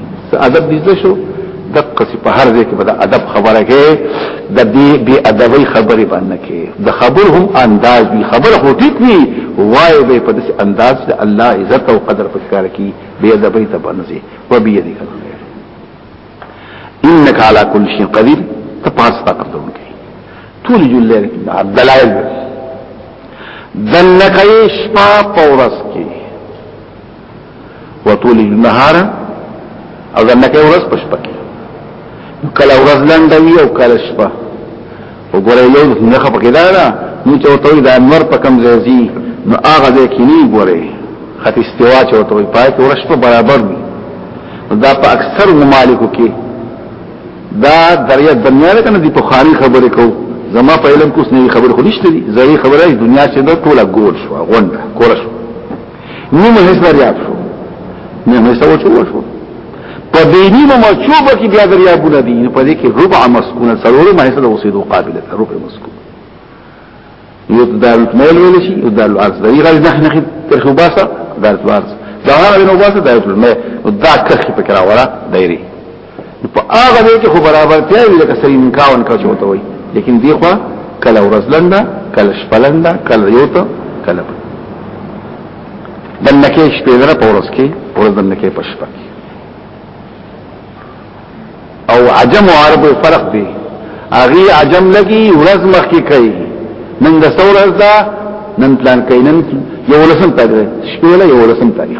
ادب دې شو د قصې په هر ځای کې به د ادب خبره کې د دې بي ادبي خبرې باندې کې د خبر هم انداز بي خبره هو ټیک وي وای به په دې انداز د الله عزت او قدر په کار کې بي ادبي ته باندې و بي دې کړو انك على كل شيء قدير تپاس طاقت دونکي ټول جل له دلایل دلکه شپه پورس کې وتولج النهار او ځنه کې ورځ پښ پکې کله ورځ لاندې وي او کله شپه وګورئ یو نه خپه کېدا نه نو چې وتوي د انور په کم ځای نو هغه دې کې نه ګورئ خط استوا چې وتوي پای کې ورځ په برابر وي دا په اکثر ممالکو کې دا دریا دنیا نه کنه دی په خاري خبره کو زما په علم کوس نه خبره خو نشته دي زری خبره دنیا چې دا ټوله ګول شو غونډه کور شو نو مې هیڅ دریا شو نه مې سوچ وشو په دې نیمه مچوبه کې بیا دریا بوله دي په دې کې ربع مسکونه سرور مې سره اوسېدو قابلیت ربع مسکون یو دار مول ویل شي یو دار الارض دی غیر نه نه تر خو باسه دار الارض دا هغه نو باسه دار الماء دا کخ په کرا ولا دایری په هغه ځای کې خو برابرتیا وي لکه سړي نکاون کا چوته وي لیکن دی خو کله ورځ لنده کله شپه لنده کله یو ته کله بل د نکې شپې دره په ورځ کې ورځ د نکې په شپه کې او عجم او عرب فرق دی اغي عجم لګي ورځ مخ کې کوي نن د څورز دا نن پلان کوي نن یو لسم تاریخ شپې له یو لسم تاریخ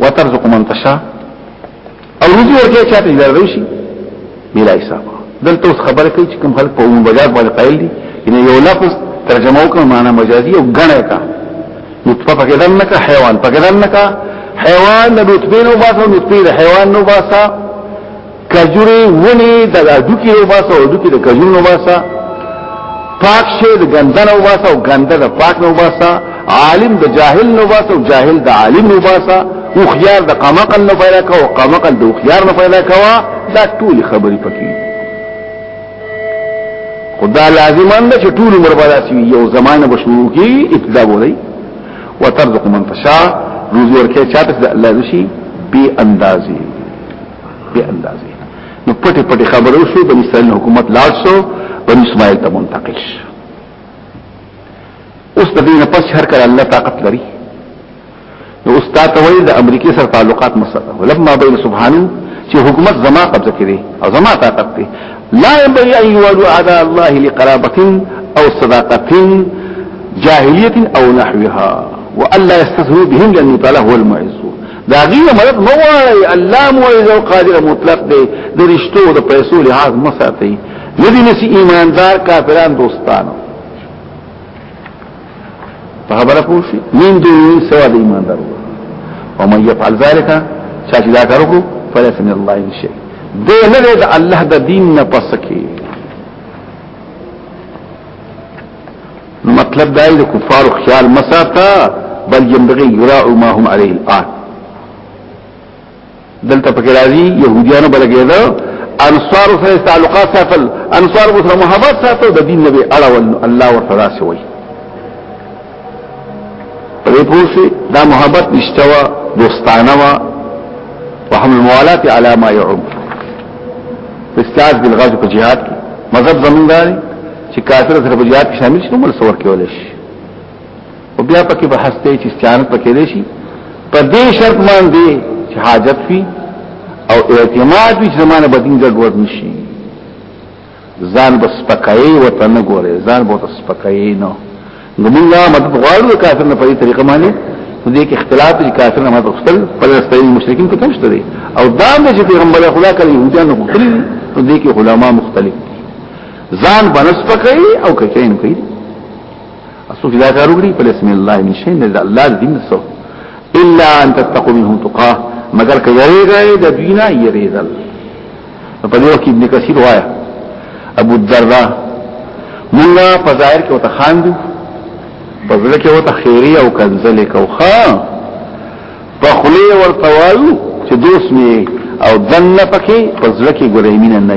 وترزق من تشاء او روزي ورکه چاته اجازه شي بلا حساب دلته اوس خبره کوي چې کوم خلک په عموم بجاز باندې قائل دي ان یو لفظ ترجمه وکړه معنی مجازي او غنه کا نطفه پکې دنه کا حیوان پکې دنه کا حیوان د نطفه نو باسه نطفه د حیوان نو باسه کجوري ونی د ډوکی او باسه او ډوکی د کجورو نو باسه پاک شه د ګندن او باسه او ګنده د پاک نو باسه عالم د جاهل نو باسه او جاهل د عالم نو باسه او خيار د قمقل نو پیدا کا او قمقل د خيار نو پیدا کا دا ټول خبرې پکې خدا لازم انده چې ټول عمر براسي یو زمانه بشنو کی ابتدا بولي وترزق من تشاء روزي ورکه چاته د الله رشي بي اندازي به اندازې نو پټه پټه خبره وشو بني اسرائيل حکومت لاړ شو بني اسماعیل ته منتقل شو اوس د دې نه پس هر کله الله طاقت لري نو اوس تا ته وایي د امریکای سره تعلقات مسره ولما بین سبحانه چې حکومت زما قبضه کړي او زما طاقت دی لا ينبغي ان يولوا اعداء الله لقرابه او صداقه جاهليه او نحوها والا يستثنوا بهم لان تعالى هو المعز دا غیره مدد موائی اللہ موعز و قادر مطلق دے دا رشتو دا پیسو لحاظ مساتی ندی نسی ایماندار کافران دوستانو په خبره پوښي من دوني سوا د ایماندارو او مې يفعل ذلك چې دا کار وکړو فلس من الله شيء دې نه د الله د دین نه پسکه مطلب دا دی کفار خیال مساتا بل ينبغي يراء ما هم عليه الان دلته پکې راځي يهوديانو بلګېده انصار سره تعلقات ساتل انصار سره محبت ساتل د دین نبی اړه ول الله ورته سوي په پوسي دا محبت نشتوا دوستانه وا وهم الموالات على ما يعم استاذ بالغزو په جهاد مذهب زموږ دی چې کافر سره په جهاد شامل شي نو مل سور کېول شي او بیا پکې به هسته چې استعانت پکې لري شي په دې شرط باندې چې حاجت وي او اعتماد وي چې زمانه بدین ګډوډ نشي ځان بس پکای او ته نه ګوره ځان به تاسو پکای نه موږ مدد غواړو کافر نه په دې طریقه باندې دې کې اختلاف دي کافر نه مدد خپل فلسطین مشرکین په کوم شته او دا چې پیغمبر خدا کړي یو ځان خپل دې کې علما مختلف ځان بنس پکې او کچې نه کوي اسو کې دا کار وکړي په اسم الله نشه نه د الله دین سو الا ان تتقوا منهم تقاه مگر که یریږي د دینا یریدل په دې وخت ابن کثیر وایا ابو الدرداء مولا په ظاهر کې وته خاندو په ځل کې وته خیری او کنزل کو خان په خلی ورته وایو چې دوست می او ځنه پکې په ځل کې ګورې مين نه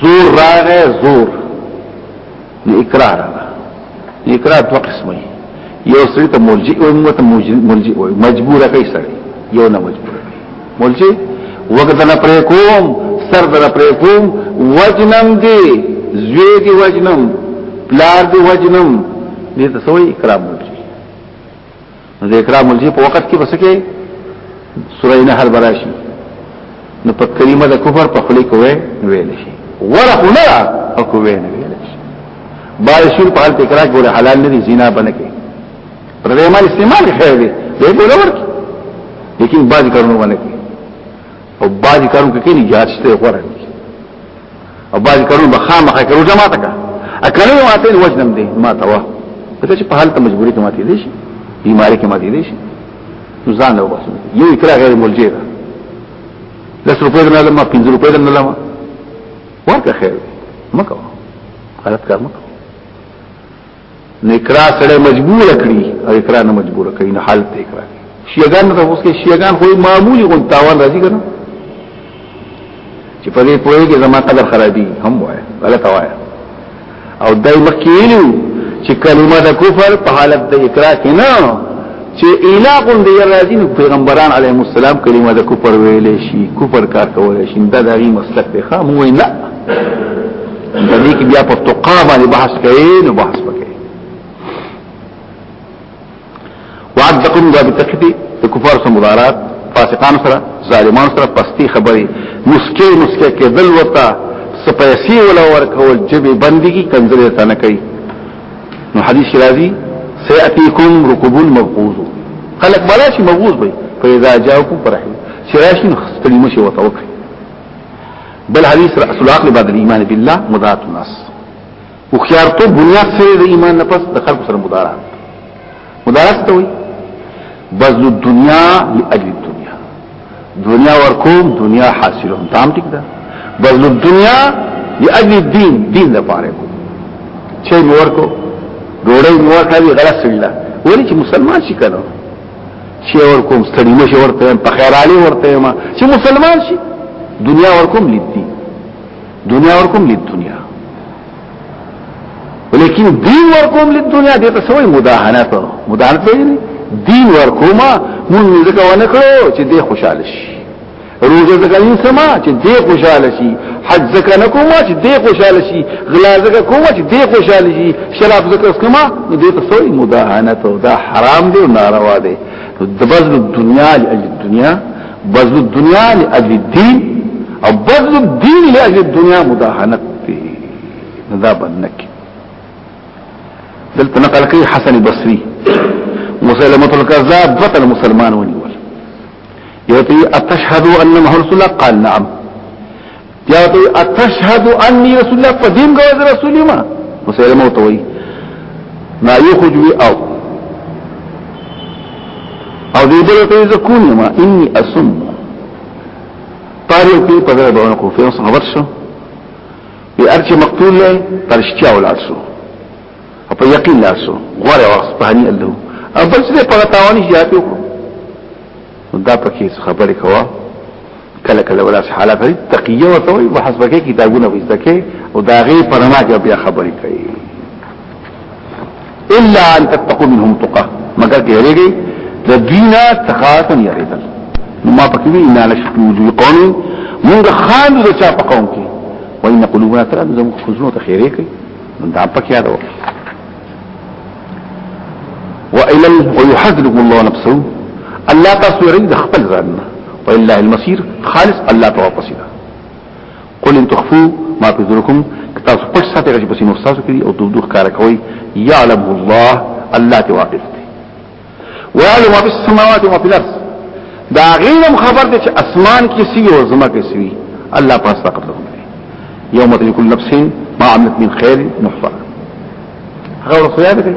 زور راغه زور نه اقرار راغه اقرار دوه قسمه یو سړي ته مرجئ او موږ ته مرجئ او مجبور کوي سړي یو نه مجبور کوي مرجئ وخت نه پرې کوم سر نه پرې کوم وجنم دی زوی دی وجنم پلار دی وجنم دې ته سوې اقرار مرجئ د اکرام الجی په وخت کې بس کې سورې نه هر براشي نو په کلمه د کفر په خلی کوې ویل شي ورخ نه او کوې نه ویل شي بارشور په حالت اکراه ګوره حلال نه دي زنا بنکې پر دې مال استعمال خیر دی دې ګوره ورکی لیکن باز کارونه بنکې او باز کارونه کې نه جاج ته غوړه او باج کړو بخامه کړو جماعت کا اکلو ماته وجنم دي ما ته وا ته چې په حالت مجبوری کې ماته دي شي بیماری کې ماته دي شي ځان له واسه یو اکرا غیر ملجه ده لس روپے دن لما پنځ روپے دن لما ورکه خیر مکو غلط کار مکو نو اقرا سره مجبور کړی او اقرا نه مجبور کړی نه حالت اقرا شیعاګان ته اوس کې شیعاګان خو معمولی غون تاوان راځي کنه چې په دې پوهه کې زما قدر خرابي هم وای غلط وای او دای مکیلو چې کلمه د کفر په حالت د اقرا کې نه چې الاغون دی راځي نو پیغمبران علیهم السلام کلمه د کفر ویلې شي کفر کار کولای شي دا دغه مسلک دی خاموي نه دې کې بیا په تقوا باندې بحث کوي نو بحث وکړي وعدکم دا بتکتی د کفار سره مدارات فاسقان سره ظالمان سره پستی خبري مسکی مسکی کې دل وتا سپیسی ولا ورکول جبه بندگی کنځلې تنه کوي نو حدیث راځي سياتيكم ركب مغوز خلق بلاش مغوز به فاذا جاءكم فرحوا شراشن خستلمشي وتوکل بل حدیث رأس العقل بعد الایمان بالله مدارات الناس او خيارتو بنیاد سره د ایمان نه پس د خلق سره مدارات مدارات ته وي بذل الدنيا لاجل الدنيا دنیا ورکوم دنیا حاصلوم تام ټیک ده بذل الدنيا لاجل الدين دین لپاره کو چې مور کو ډوړې مور کوي غلط سړي ولې چې مسلمان شي کنه چې ور کوم ستړي مشه ورته په خیر علي ورته ما چې مسلمان شي دنیا ور کوم لید دي دنیا ور کوم لید دنیا ولیکن دین ور کوم لید دنیا دې ته سوې مداهنت مداهنت دی دین ور کومه مونږ ځکه ونه کړو چې دې خوشاله شي روزه ځکه نه سما چې دې خوشاله شي حج ځکه نه کوم چې دې خوشاله شي غلا ځکه کوم چې دې خوشاله شي شراب ځکه کومه نو دې ته سوې مداهنه ته دا حرام دی او ناروا دی نو د بذل دنیا لاجل دنیا بذل دنیا لاجل دین او بذل دین لاجل دنیا مداهنه دی دا بنک دلته نقل کوي حسن بصري مسلمه الكذاب بطل مسلمان ونی یوتی اتشهد ان محمد رسول الله قال نعم یوتی اتشهد انی رسول الله قدیم غوز رسول ما مسلمه توي ما یخرج بی او او دې بل ته ذکون ما انی اسم طارق په پدره باندې کو فیصل خبر شو بی ارچ مقتول له ترشتیا ولار شو او په یقین لاسو غوړې وخت په هني الله او بل څه په تاواني جواب وکړو دا پکې خبرې کوه کله کله ولا حالات لري تقیه او توي محاسبه کې کتابونه وځته کې او دا غي پرما کې بیا خبرې کوي الا ان تتقوا منهم تقى مگر کې هرېږي د دینه تقاتن یریدل نو ما پکې وی نه لشت وجو قوم موږ خان د چا په قوم کې وان قلوبنا ترى زموږ خزنه ته خیره کوي دا پکې یادو وإلى ويحذركم الله نفسه الله تاسو یې د خپل ځان ولله المصير خالص الله ته واپس ده قل ان تخفوا ما في ذلكم کتاب پټ ساتي چې پسې نو تاسو کې او دوه دوه کار کوي يعلم الله الله ته واقف ويعلم ما في السماوات وما في الارض دا غیرم خبر دی چې اسمان کې سی او زما کې سی الله پاس طاقت لري یوم تجد كل نفس ما عملت من خير محفظ هغه خدای دی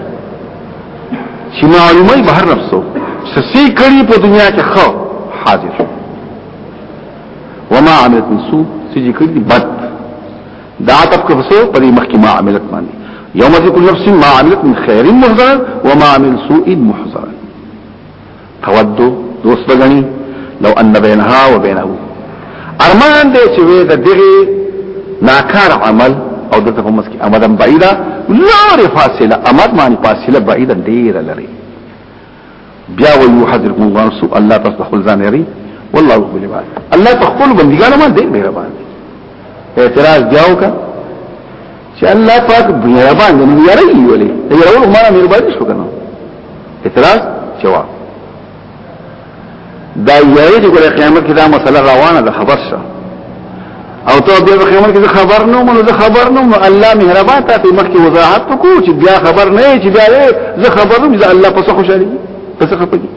چې معلومه به هر نفسو سسی کړي په دنیا کې خو حاضر وما عملت من سوء سجي کړي بد دا عطف کې فسو په دې مخکې ما عملت باندې يوم تكون نفس ما عملت من خير محضر وما عمل سوء محضر تود دوست بغني لو ان بينها وبينه ارمان دې چې وې د دغه ناکار عمل او دته په مسکی امدن بعیدا لار فاصله امد معنی فاصله بعیدا ډیر لري بیا وی یحذرکم الله نفسه الله تاسو خپل ځان یری والله رب العباد الله تخپل بندګانو باندې مهربان دی اعتراض دیاو کا چې الله پاک مهربان دی یری ولی یره ول ما مهربان شو کنه اعتراض جواب دا یاري دی ګوره قیامت کې دا مسله روانه ده خبر شه او ته بیا قیامت کې خبر نه مونږ زه خبر نه مونږ الله مهربان ته په مخ کې وضاحت وکړو چې بیا خبر نه چې بیا زه خبر نه زه الله پس خوشالي پس خپګي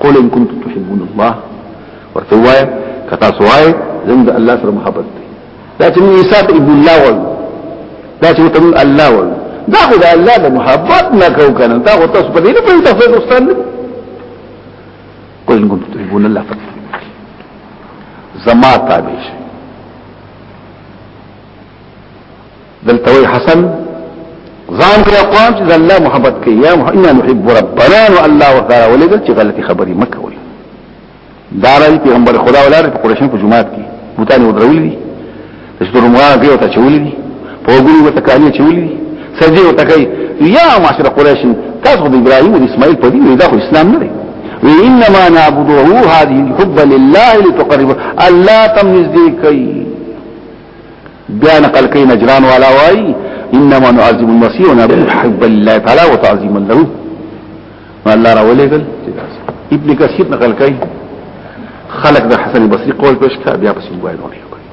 قول ان كنتم تحبون الله ورتوایا کتا سوای زم د الله سره محبت دی دا چې عیسی ته ابن الله ول دا چې ته الله ول دا خو د الله د محبت نه کو کنه دا خو تاسو په دې نه پوهیږئ تاسو دوستان قل ان كنتم تحبون الله زما تابع شي دلته وی حسن ځان کې اقوام چې الله محبت کوي یا انا نحب ربنا نو الله وتعالى ولید چې غلطي خبري مکه وي دارای پیغمبر خدا ولاره په قریشن په جماعت کې بوتان ودرولې دي سترمغان کې وته چولې دي په ګوري وته کالي چولې دي سجدي وته کوي یا معاشر قریش تاسو د ابراهيم او اسماعیل په دې دا خو اسلام نه دی وانما نعبده هذه الحب لله لتقرب الله تم نزدې کوي بیا نقل کوي نجران والا وای انما نعذب المسيح ونعبد حب الله تعالى وتعظيما له الله را ولېګل ابن کثیر نقل کوي خلق د حسن البصري قول پیش کړ بیا پسې وایي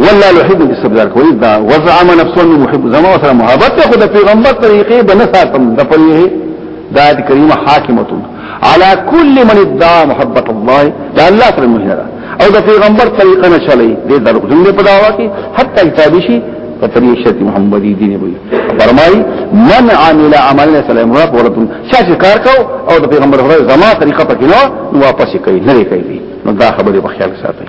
والله لحب استبدار کوي دا وزعم نفسه انه محب زما سره محبت خو د پیغمبر طریقې بنساتم د پوهه ذات کریمه حاکمه على كل من ادعى محبت الله دا الله سره مهره او د پیغمبر طریقه نه چلی دې درو جمله په داوا کې حتی کتابي شي په طریقې شرط محمدي دین وي فرمای من عمل عملا سلام رب ورته چې کار کو او د پیغمبر زما طریقه پکې نو واپس کوي نه کوي نو دا خبره په خیال ساتي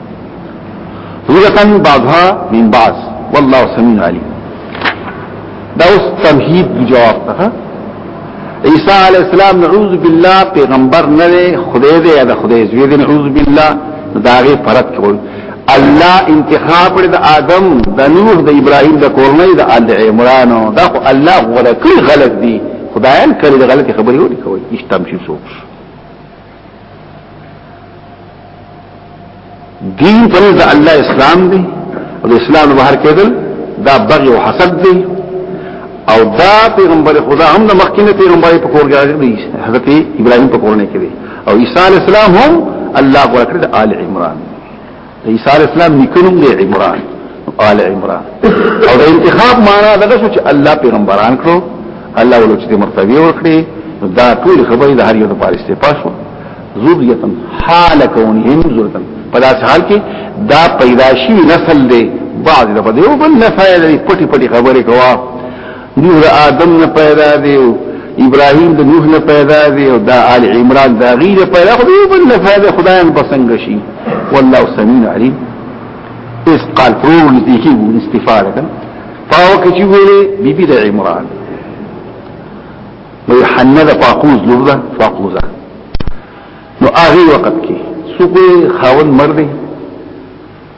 ذرتا بعضها من بعض والله سميع عليم دا اوس تمهید جواب ته عیسی علی السلام نعوذ بالله پیغمبر نه خدای دې یا خدای زوی دې نعوذ بالله داغه فرق کول الله انتخاب کړ د آدم د نوح د ابراهیم د کورنۍ د آل عمران دا خو الله غوړه کړی غلط دی خدایان کړی د غلطي خبرې وړي کوي هیڅ تمشي سوچ دین په نزد الله اسلام دی او اسلام بهر کېدل دا بغي او حسد دی او دا پیغمبر خدا هم د مخکینه پیغمبر په کور کې دی حضرت ابراهیم په کورنۍ کې دی او عیسی علی السلام هم الله ورکړ د آل عمران عیسی اسلام نکلم دی عمران آل عمران او د انتخاب معنا دا شو چې الله پیغمبران کړو الله ولو چې مرتبه ورکړي دا ټول خبرې د هر یو لپاره استفاده شو ذریه حال کونهم ذریه په داس حال کې دا پیدایشي نسل دی بعض د بده یو بل نسایل پټي پټي خبرې کوي نوح د آدم نه پیدا دی او ابراهیم د نوح نه پیدا دی او دا آل عمران دا غیر پیدا خو یو بل نه پیدا خدای هم پسند شي والله سمین علیم اس قال پرون دې کې وو استفاده کړه پاو کې چې ویلې بیبي د عمران نو حنه د فاقوز لوبه فاقوزه نو هغه وخت کې سوقي خاون مر دی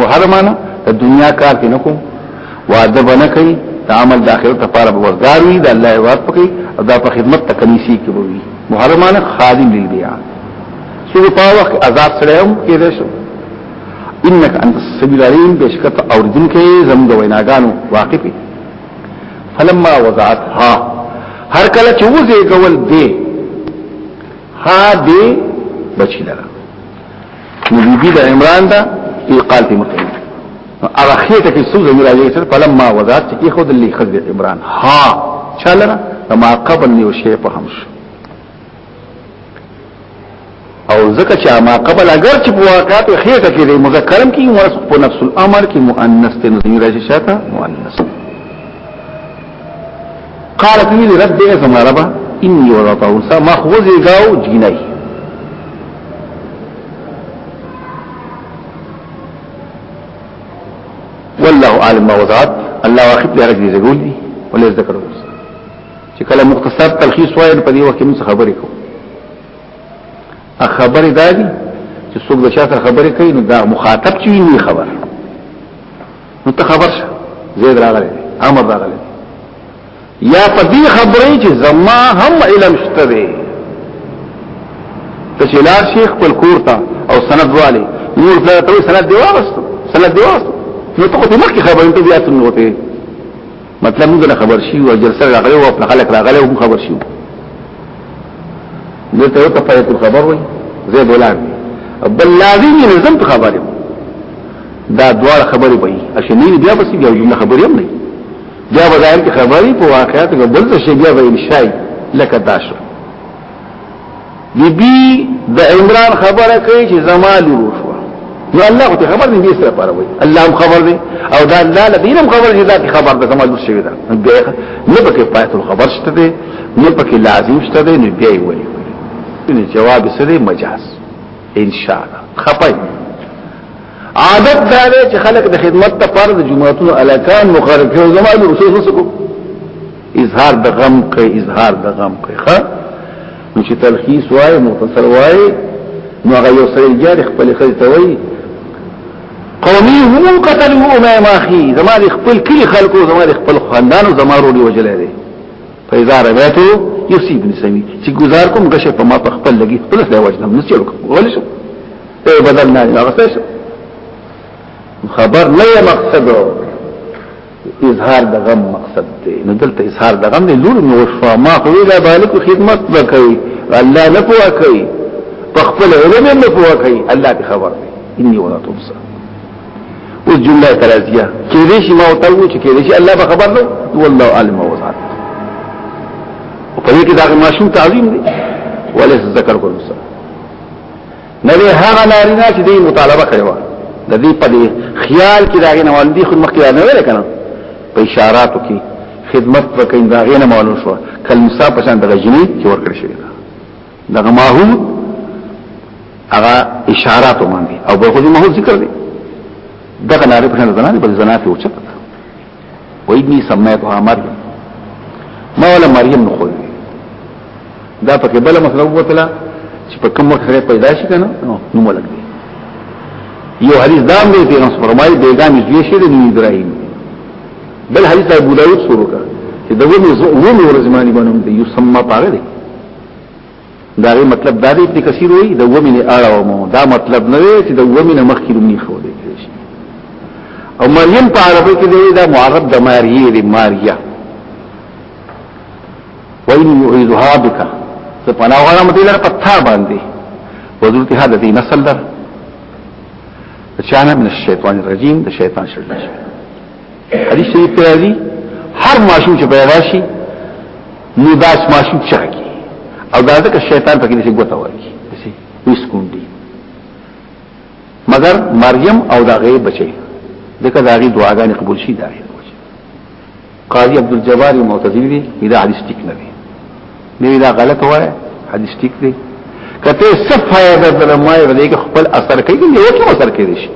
محرمانه د دنیا کار کې نکو وعده بنه کوي د عمل د اخرت لپاره به ورګار وي د الله عبادت پکې او دا په خدمت ته کنيسي کې وي محرمانه خادم للبيع سو په وخت آزاد سره هم کې ده شو انك انت السبيل عليم بشکت او دن کې زم د ویناګانو واقفي فلما وضعتها هر کله چې وځي کول دې ها دې بچی لره نو بیبی د عمران دا په قال په مکه هغه خېټه کې سوزه مې راځي چې فلم ما وزات چې خود لې خد عمران ها چلره ما قبل نیو شی په همش او ځکه چې ما قبل اگر چې په واقعات خېټه کې د مذکرم کې مورث په نفس الامر کې مؤنث ته نو راځي شاته مؤنث قالت ویل رب دې زما رب اني وضعته انسا ما خوځي گاو جنای والله عالم ما وضعت الله واخف لي رجلي زګول دي ولا ذکر چې کله مختصر تلخیص وایي په دې وخت کې موږ خبرې کوو خبرې دادي چې څوک د چا سره خبرې کوي نو دا مخاطب چي وي خبر نو ته خبر شه زید راغلی امر راغلی یا په دې خبرې چې زما هم علم شته دی ته چې لار شیخ خپل کور ته او سند والی نور ته ته سند دی واغستو سند دی واغستو نو ته خو دې مخکې خبرې ته بیا څنګه وته مطلب موږ نه خبر شي او جلسه راغلی او خپل خلک راغلی او خبر شي نو ته ته په یو خبر وای زه بولان بل لازم نه زم په خبره دا دوه خبرې وای اشنی بیا بس بیا جمله خبرې هم نه بیا وځایم کې خبرې په واقعیت کې بل څه شی بیا وای شای لکه داشو بی بی د عمران خبره کوي چې زما لور شو نو الله ته خبر دی دې سره پاره وي الله هم خبر دی او دا الله لدین هم خبر دی دا خبر ده زما لور شوی دا نه پکې پاتې خبر شته دی نه پکې لازم شته دی نه بیا وي ان جواب سره مجاز ان شاء الله خپای عادت دا دی چې خلک د خدمت ته فرض جمعهتون الکان مخرب یو زما لور شو څه کو اظهار د غم کوي اظهار د غم کوي ښا نو چې تلخیص وای مختصر وای نو هغه یو سړی جاري خپل خځه ته وای قومي هم قتلوا امام اخي زما د خپل کلی خلکو زما د خپل خاندانو زما وروړي وجلې دي فاذا ربيتو يصيب نسوي چې گزار کوم غشه په ما په خپل لګي خپل ځای وجنم نو چلو ولې شو ته بدل نه هغه څه خبر نه مقصد اظهار د غم مقصد دی نو دلته اظهار د غم دی لور نو شو ما خو ویلا بالک خدمت وکړي الله نه پوهه کوي په خپل علم نه پوهه کوي الله به خبر دی اني ولا تبصر او جمله ترازیه کې دې شي ما وتاو چې کې دې شي الله به خبر نو والله عالم او ذات په دې کې دا ماشوم تعظیم دی ولې ذکر کول نه دی هغه نارینه چې دی مطالبه کړی و د دې په دې خیال کې داغه نه والدي خود مخکې نه ویل کنه په اشاراتو کې خدمت وکړي داغه نه معلوم شو کلمسا په شان دغه جنې چې ورکړ شي دغه ماحول هغه اشارات باندې او په خو دې ماحول ذکر دی دغه ناره په شان زنانه په زنانه کې وچت و ابني سميتها مريم ما ولا مريم نقول دا پکې بل مسله وتله چې په کوم وخت سره پیدا شي کنه نو نو ملګ دی یو حدیث دام دی چې نس فرمایي بیګام یې شي د ابراهيم بل حدیث ابو داود سره وکړه چې دغه زو نور زماني باندې یو سمما پاره دی دا غي مطلب دا دی چې کثیر وي د ومن اړه مو دا مطلب نه دی چې د ومن مخکې لومي خو دی او مریم په عربی کې دی دا معرب د ماریه دی ماریا وین یعیذها بک څه پنا غواړم دې لپاره پتا باندې وذرت هذا دې نسل در چانه من الشیطان الرجیم د شیطان شر نشه حدیث شریف کې راځي هر ماشوم چې پیدا شي نو داس ماشوم چاکی او دا ځکه شیطان پکې دې ګوته ورکی دې ویس کونډي مگر مریم او دا غي بچي دغه دا غي دعاګانې قبول شي دا قاضي عبد الجبار معتزلی دی دا حدیث ټیک نه دی نه دا غلط وای حدیث ټیک دی کته صفه د درمای ولې خپل اثر کوي یو څه اثر کوي شي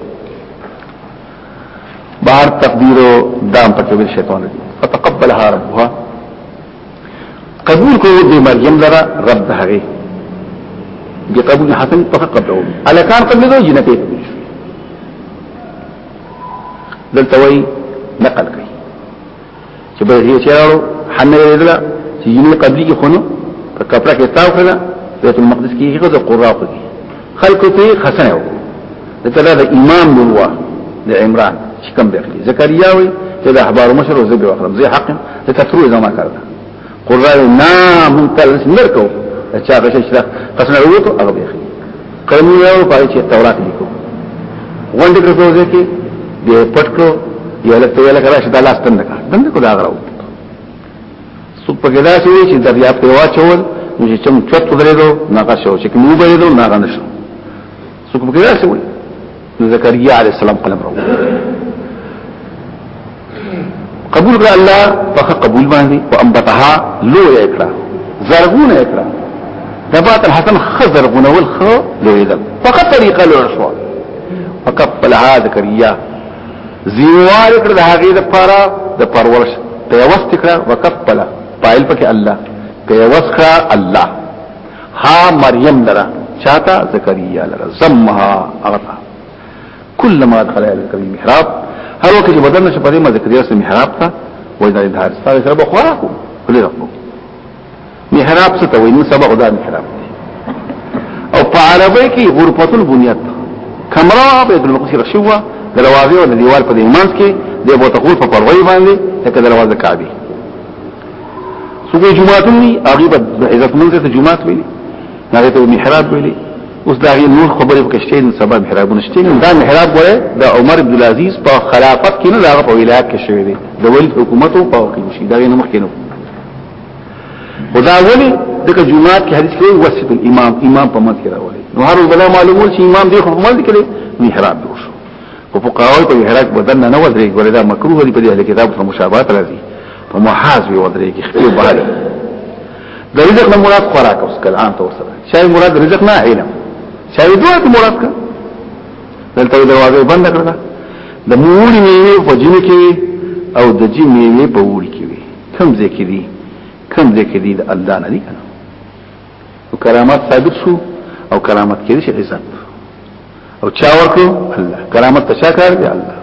بهر تقدیر او دام پکې ویل شیطان دی فتقبلها ربها قبول کوو دې مریم لرا رب ده هغه دې قبول حسن په قبول الکان قبل دو جنته دلته وای نقل کوي چې بل دې چې راو حنه دې دا چې یې قبلي کې خونو په کپڑا کې تاو کړه بیت المقدس کې هغه د قرا خو دي خلکو ته خسنه و دا د امام دلوا د عمران چې کوم دی زکریا وي چې د احبار مشر او زګ وخرم زي حق ته تفروز ما کړل قرآن نا منتل نرکو چا غشش دا قسم عوتو اغبیخی قرمی یو پای چې تورات لیکو وند کرتو ځکه دی پټ کړو یو لکه یو لکه راشه دا لاس تند کا دند کو دا غراو سو په ګدا شي چې دریا په واچول نو چې چم چوت درېدو ناګه شو چې نو بېدو ناګه نشو څوک به کېږي څه وي زکریا علی السلام قلم راو قبول کړ الله په قبول باندې او انبتها لو یې کړه زرغونه یې کړه نبات الحسن خزر غنول خو لویدل فقط طریقه لور شو فقبل هذا زکریا زیوار کړ د هغه د پاره د پرورش پیوست کړه وکفل فاعل پکې الله پیوست کړه الله ها مریم لرا چاته زکریا لرا زمها اغتا کل ما دخل علی زکریا محراب هر وخت چې بدن نشه پدې ما زکریا سره محراب تا وجنا دې دار سره سره بخورا کو کله رکو محراب څه ته ویني سبق دا محراب او په عربی کې غرفه البنیت کمره بیت المقدس رشوه دروازه او دیوال په دې منځ کې د بوتقول په پروي باندې لکه دروازه کعبه څوک جمعات وی هغه به عزت مند ته جمعات وی هغه ته محراب وی اوس دا غي نور خبرې پکشته ان سبا محراب نشته دا محراب وره د عمر عبد العزيز په خلافت کې نه هغه په ولایت کې شوی دی د ولید حکومت او په کې شي دا نه مخکې نو خدا ولی دغه جمعات کې حدیث کې وسط الامام امام په مت کې راولي نو هر بلا معلومه چې امام دی خو مل کې محراب جوړ شو په فقاوی په محراب بدن نه وځي ګوردا مکروه دی په دې کتاب سره مشابهت راځي په محاذ وی ودرېږي خپل بهر د رزق نه مراد خوراک اوس کله ان تور سره شای مراد رزق نه علم شای دوه مراد کا دلته دروازه بند کړل د موړي میوه په جن کې او د جن میوه په وړي کې کم ذکر دي کم ذکر دي د الله نه دي کنه کرامات ثابت شو او کرامت کې شي عزت او چا ورکو الله کرامت ته چا کار دی الله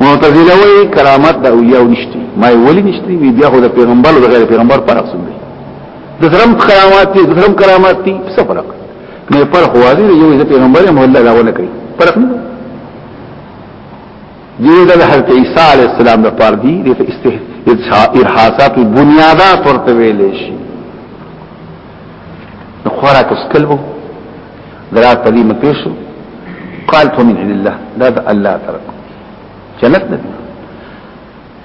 معتزله وی کرامت د اولیاء نشتی ما ولی نشتی وی بیا خو د پیغمبر او غیر پیغمبر فرق څه دی د زرم کرامات دي زرم کرامات دي څه فرق نه پر خو واضح یو د پیغمبر هم الله لاونه کوي فرق نه دې د حضرت عیسی علی السلام د پاره دی د ارهاصات بنیادات ورته ویل شي نو خوراک اسکلبو درات په دې مکیشو قال تو من الله دا د الله ترک جنت نه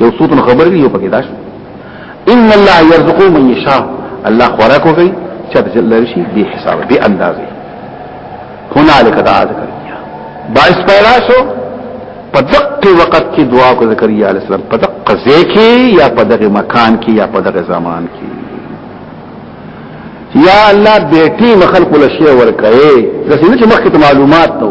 یو صوت خبر دی یو پکې داش ان الله يرزق من يشاء الله خوراک کوي چې د جلل شي به حساب به اندازې هنالک دعا زکریا باعث پیدا شو په دقه وخت کې دعا کو زکریا علی السلام په دقه ځای کې یا په دغه مکان کې یا په دغه زمان کې یا الله بیٹی مخلق لشی ورکه زسینه چې مخکې معلومات نو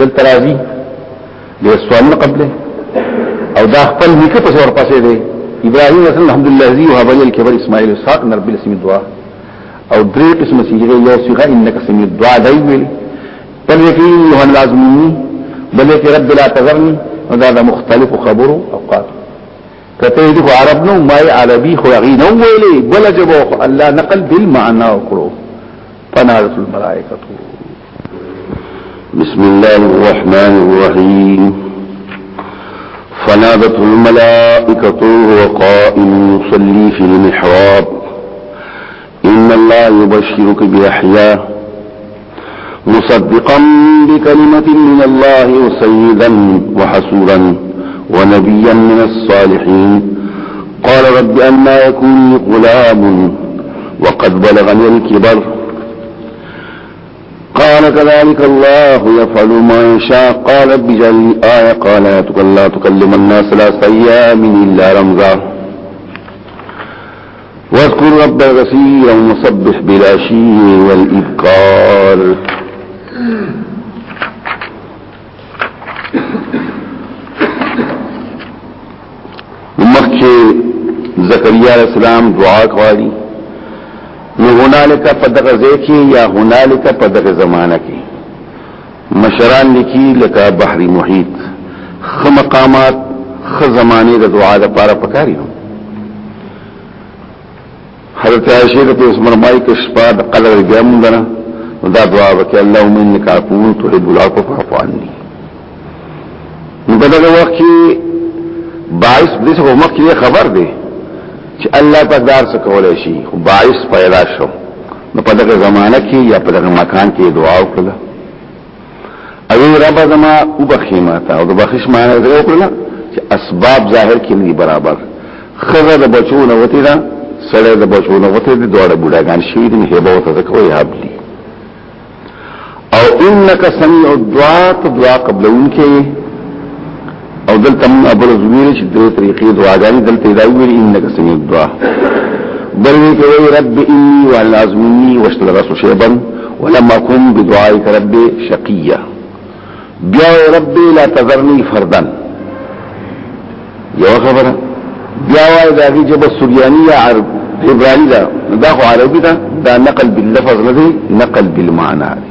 دلته راځي د سوال قبل او دا خپل نیکه په ور پاسې دی ابراهيم رسول الحمدلله ذي وهب لي الكبر اسماعيل اسحاق نربي اسم دعا او درې قسم سیغه یو سیغه انک سميع الدعاء دی ویل بل یکی یوهن لازمنی بل یکی رب لا تذرنی او دا, دا مختلف خبرو اوقات کته دې خو عرب نو ما عربي خو غي نو ویلې بل جبو الله نقل بالمعنى وکړو فنارت الملائکه بسم الله الرحمن الرحيم فنادت الملائكة وقائم يصلي في المحراب إن الله يبشرك بيحيى مصدقا بكلمة من الله وسيدا وحسورا ونبيا من الصالحين قال رب أما يكون غلام وقد بلغني الكبر قال كذلك الله يفعل ما يشاء قال رب جل آية قال لا تكلم الناس لا سيام إلا رمزا واذكر رب غسيرا وصبح بلا شيء والإبكار مخکې زکریا علیہ السلام دعا کوي نو هنالک په دغه ځای کې یا هنالک په دغه زمانہ کې مشران لیکي لکه بحر محیط خ مقامات خ زمانه د دعا لپاره پکاري نو حضرت عائشہ رضی الله عنها فرمایي چې شپه د قدر بیا موږ نه دا دعا وکړه اللهم انك عفو تحب العفو فاعف عني نو په دغه وخت کې باعث د څه مخ کې خبر دی چې الله په دار څه کولای شي خو باعث پیدا شو نو په دغه زمانہ کې یا په دغه مکان کې دعا وکړه اوی رب زما او بخی ماتا او د بخش معنی دا وکړه چې اسباب ظاهر کې نه برابر خزه د بچو نه وتی دا سړی د بچو نه وتی د دوړه بډاګان شوی د هبه وته ځکه وی حبلی او انک سمیع الدعاء دعا قبلون کې او دلته موږ ابل زویل چې درې طریقې دعاګانې دلته دا ویل انک سميع الدعاء بل وی کوي رب اني والازمني واشتل راسو شيبا ولم اكن بدعائك رب شقيا بیا رب لا تذرني فردا یو خبره بیا وای دا کی جب سریانی یا عرب عبرانی دا دا خو عربی دا دا نقل باللفظ نه دی نقل بالمعنى دی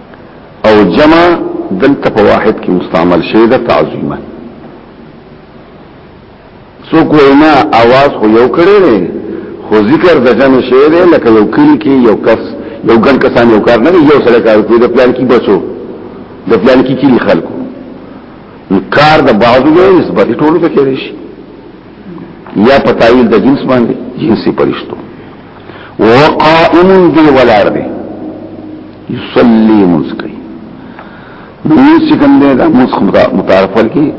او جمع دلته په واحد کې مستعمل شي د تعظیما سو کوینا आवाज خو یو کړی دی خو ذکر د جمع شی دی لکه یو کلی کې یو کس یو ګن کسان یو کار نه یو سره کار کوي د پلان کې بچو د پلان کې کلی خلکو کار د بعضو دی نسبت ټولو ته کوي شي یا پتاویل د جنس باندې جنسي پرشتو وقائم دی ولار دی یصلی مسکی نویسی کم دی دا مسخ متعرف ورکی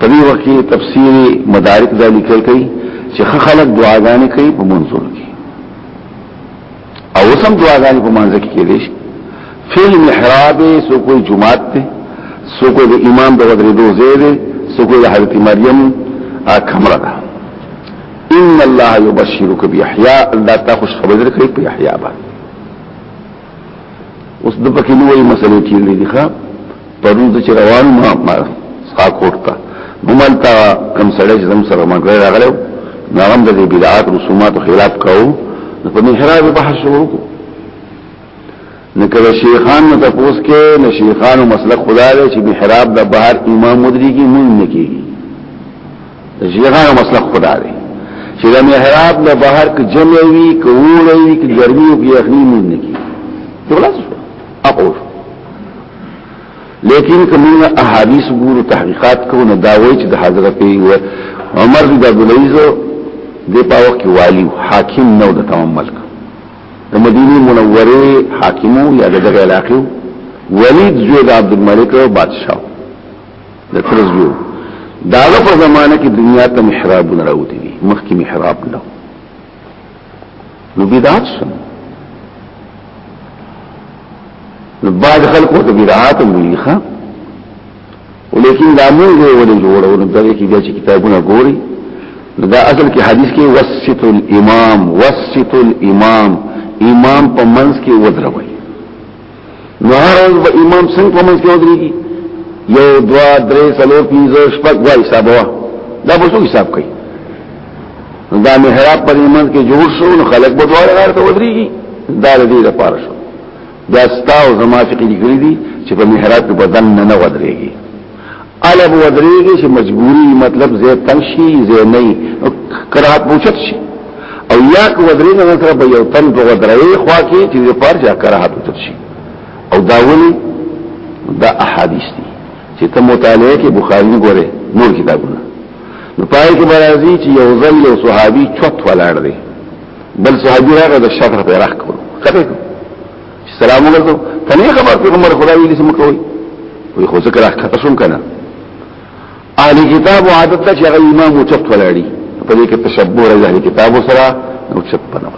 پدی وقتی تفسیر مدارک دا لکل کئی چه خلق دعاگانی کئی پا منظور کی او سم دعاگانی پا منظر کی کئی دیش فی المحراب سو کوئی جماعت تی سو کوئی دا امام دا غدر دو زیر سو کوئی دا حضرت مریم کمرہ دا ان الله يبشرك بيحيى الله تا خوش خبر درکړي په يحيى باندې اوس د پکې نوې مسلې کې لري ښا پرون د روان ما ما ساکوټ تا ممل تا کم سړی چې زم سره ما غړ راغلو نغم د بدعات رسومات خلاف کاو په محراب بحث شروع کو لکه د شیخان نه تاسو کې د شیخانو مسلک خدا دی چې محراب د بهر امام مدري کې مونږ نه کیږي د شیخانو مسلک خدا دی چې د محراب د بهر کې جمع وي کوول وي کې ګرمي او کې یخني مونږ نه کیږي خلاص اقول لیکن کومه احادیث ګورو تحقیقات کوو نو دا وایي چې د حضرت عمر بن عبد العزيز د پاوخ کې والي حاکم نو د تمام ملک د مدینه منوره حاکمو یا د دغه علاقې ولید زوی د عبد الملک او بادشاہ د ترزو دا په زمانه کې دنیا ته محراب نه راوتی دي مخکې محراب نه نو بدعت شو نو بعد خلکو ته بدعات ویلي ښه ولیکن دا مونږ یې ولې جوړو نو دغه کې بیا چې کتابونه ګوري دا اصل کې حدیث کې وسط الامام وسط الامام امام په منځ کې ودروي نو هر ورځ به امام څنګه په منځ کې ودرېږي یو دوا درې څلور پنځه شپږ وای حساب وا دا به څو حساب کوي دا محراب پر ایمان کې جوړ شو نو خلک به دواړه غار ته ودرېږي دا دې لپاره شو دا ستا او زما فقې لیکلي دي چې په محراب کې بدن نه نه ودرېږي الګ ودرېږي چې مجبوري مطلب زه تنګ شي زه نه کرات پوښت شي او یا کو ودرېږي نو سره به یو تن په ودرې خوا کې چې په پار ځا کرات پوښت شي او دا ولي دا احادیث دي چې ته مطالعه کې بخاری ګوره نور کتابونه نو پای کې برازي چې یو ځل یو صحابي چوت ولاړ دی بل صحابي راغی د شاته په راخ کړو خبره سلام وکړو کني خبر پیغمبر خدای دې سم کوي وي خو ذکر راخ کته شوم کنه اهل کتاب عادت ته چې امام او چت ولاړي په دې کې تشبور اهل کتاب سره نو چت پنو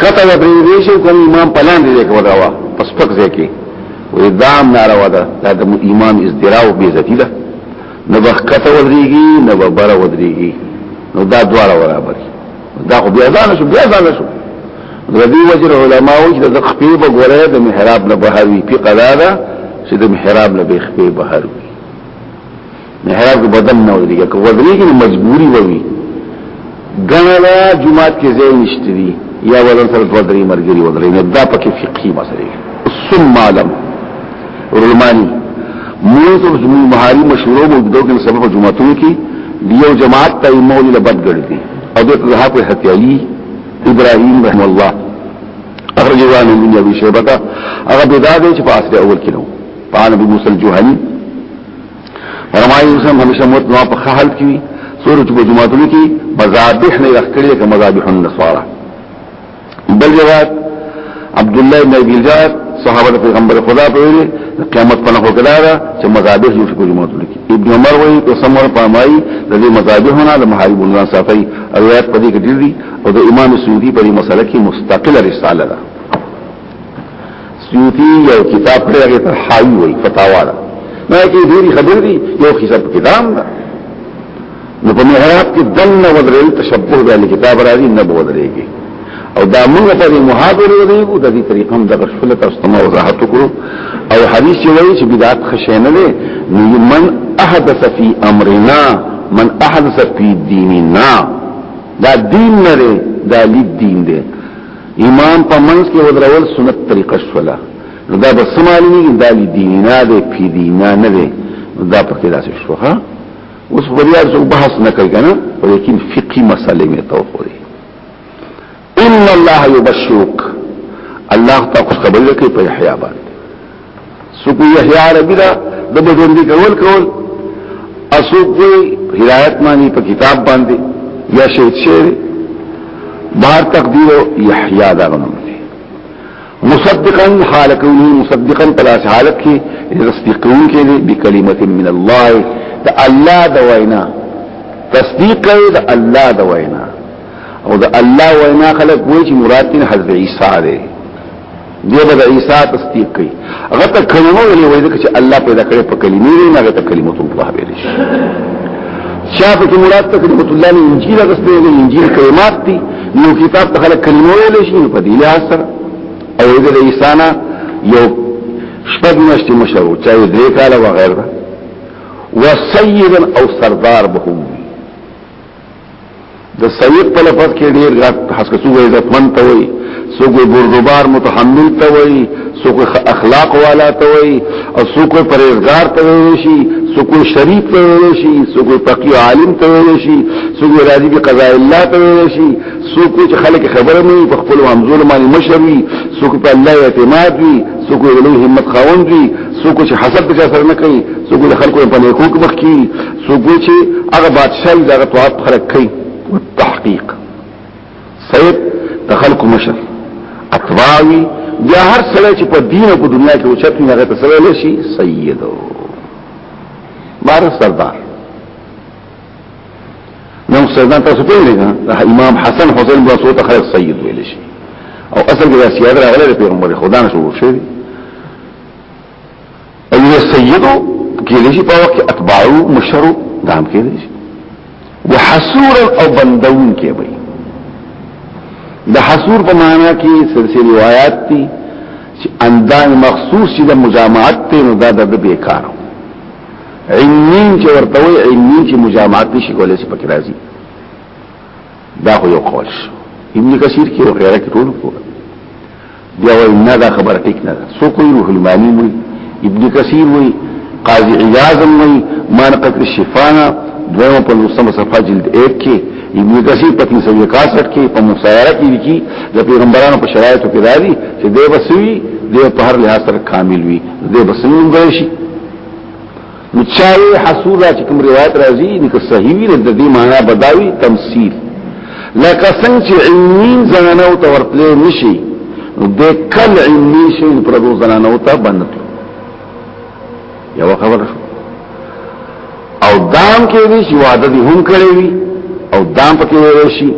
کته د پریویشن کوم امام پلان دی کې ولاوا پس پک ځکه وې دام ناروا ده دا د امام ازدراو بیزتی ده نه بخکته ودرېږي نه به بره ودرېږي نو دا دواړه برابر دي دا خو بیا ځان شو بیا ځان شو د دې وجه علماو چې د خپې به ګوره د محراب نه بهر وي په قضا ده چې د محراب نه به خپې بهر وي محراب کې بدن نه ودرېږي که ودرېږي مجبوري وي غنلا جمعات کې ځای نشته دي یا ولن سره دوه درې مرګري ودرې نه دا پکې فقهي مسلې ثم علم رلمانی موږ د مهاري مشورو موږ دغه سبب جمعاتونو کې دیو جماعت ته مولي لبد ګرځي او د ذهاب حتیالی ابراهيم رحم الله اخرج وان من ابي شيبه هغه بدايه چې په اصل اول کې نو قال ابو موسى الجهني فرمایي انسان همیشه موت نو په خحل کې سورې چې په جمعاتونو کې مذابح نه راخلي کې مذابح النصارى بل روایت عبد الله بن ابي جاد صحابه پیغمبر خدا په ویلي قیامت په نخو کړه دا چې مذابح جوړ شي جمعاتونو کې ابن عمر وایي په سمور پامایي د دې مذابحونه د محارب الله صافي روایت په دې کې دي او د امام سعودي په دې مسله کې مستقله رساله ده سیوطی یو کتاب کړی هغه ته حاوی وای فتاوا ده نه کې ډېری خبرې دي یو کتاب کتاب ده نو په محراب کې دنه ودرېل تشبوه د کتاب راځي نه بودرېږي او دا موږ په دې محاضره ودرېږو د دې طریقې هم د غشفل تاسو ته وضاحت وکړو او حدیث یې وایي چې بدعت خشینه ده نو من احدث فی امرنا من احدث فی دیننا دا دین نه ده دا لید دین ده امام په منځ کې ودرول سنت طریقه شولا نو دا به سمالني دا دینا ده پی دینا نه ده دا په کې داسې شو ها اوس په دې اړه بحث نه کوي کنه ولیکن فقهي مسلې مې توخوري ان الله يبشرك الله تاسو خبرې کوي په حیا باندې سکو یحیی عربی دا د بجوندی کول کول اسو کوئی هدایت معنی په کتاب باندې یا شهید شهر بار تقدیر یحیی دا غنم مصدقا حال کونه مصدقا پلاس حالت کی تصدیق کون کې دي بکلمت من الله دا الله دا وینا تصدیق کوي دا الله دا وینا او دا الله وینا خلق وایي چې مراد تن حضرت عیسی دی دی به عیسی تصدیق کوي هغه ته کلمه ولې وایي چې الله پیدا کړې په کلمې نه هغه ته کلمت الله ویل شي شاف کې مراد ته کلمت الله نه انجیل غسته نه انجیل کلمات دي نو کتاب ته خلک کلمه ویل شي په دې لحاظ سره او د عیسی نه یو شپږ میاشتې مشرو چا یې درې کاله وغیره وسیدا او سردار به هم د سویق په لفظ کې ډیر غټ حسکه څو عزت من ته وي څو بردبار متحمل ته وي څو اخلاق والا ته وي او څو پرهیزګار ته وي شي څو شریف ته وي شي څو فقيه عالم ته وي شي څو راضي به قضاء الله ته وي شي څو چې خلک خبره نه په خپل همزول باندې مشروي څو په الله اعتماد وي څو له همت خاوند وي څو چې حسد به سره نه کوي څو خلکو په نیکو کې مخ کی سوګو چې هغه بادشاہي دغه تواب خلق کوي تحقیق سید تخلق مشر اتباوی بیا هر سره چې په دین او په دنیا کې اوچت نه هغه تسوی لشي سید بار سردار نو سردار تاسو په لګا امام حسن حسین بن سعود خلق سید ویل شي او اصل کې سیادت راغله پیغمبر خدا نه شو شي ایو سیدو کېدې شي په وخت اتباعو مشرو دام کېدې شي وحصور او بندون کې وي د حصور په معنا کې سلسله روایت دي چې اندام مخصوص چې د مجامعت ته نو دا د بیکارو عینین چې ورته وي عینین چې مجامعت نشي کولای شي پکې راځي دا خو یو قول شو ابن کثیر کې وغیرہ کې ټول کوه بیا وای نه دا خبر ټیک نه ده سو کوئی روح المانی وی ابن کثیر وی قاضی عیاض وی مانقت الشفانا دویم په لوسم صفحه جلد 1 کې ابن کثیر په 361 کې په مصایره کې لیکي د پیغمبرانو په شرایطو کې راځي چې دی بسوي دی په هر لحاظ سره کامل وي دی بسنګ شي نو چاوي حصول چې کوم روایت راځي نو که صحیح وي د دې معنا بداوي تمثيل لکه څنګه چې علمین زنانو ته ورتلې نشي نو د کل علمي شي پر دو زنانو ته باندې یو خبره شو او دام کې دي چې وعده دي هم کړې وي او دام پکې وي شي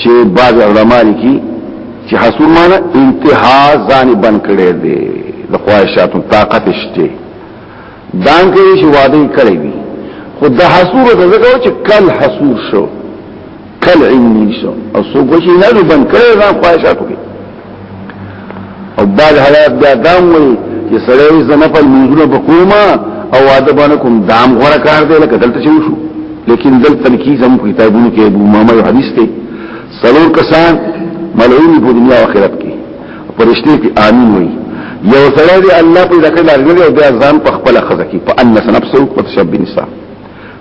چې بعض علما لیکي چې حصول معنا انتها ځان بن کړي دي د خواهشاتو طاقت شته دان کې چې وعده کړی وي خو د حصور د زګو چې کل حصور شو کل علمي شو او څو کوشي نه نو بن کړی نه خواهشات کوي او بعد حالات بیا دام وي چې سړی زنه په منځونو بقوما او وعده باندې کوم دام غوړه کار دی لکه دلته شو لیکن دلته کې زمو کتابونو کې ابو ماما یو حدیث دی سلور کسان ملعونی په دنیا و آخرت کی پرشتی پی آمین وی یو سره دی اللہ پی دکل آرگلی او بیا زان پا خپل خزا کی پا انس نفسو پا تشبی نسا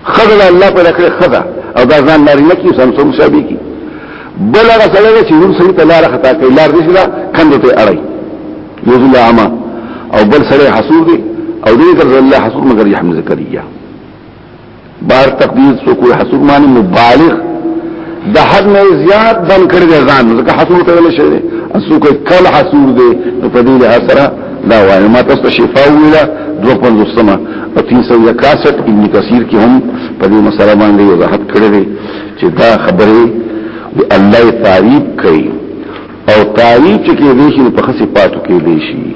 خزا دا اللہ پی دکل خزا او دا زان لاری نکی سنسو مشابی کی بل هغه سره دی چې نور سړي ته لار خطا کوي لار دې شلا کندو ته اړي یوز الله عما او بل سره حسود او دې تر الله حسود مگر یحمد زکریا بار تقدیر سو کوئی حسور معنی مبالغ د حد نه زیات بن کړی دی ځان ځکه حسور ته ویل شوی اسو کوئی کل حسور دی نو په دې له سره دا وایي ما تاسو شفا ویلا 250 سما او 361 ابن کثیر کې هم په دې مسله باندې وضاحت کړی دی چې دا خبره د الله تعریف کوي او تعریف چې کې دې شي په خصي پاتو کې دې شي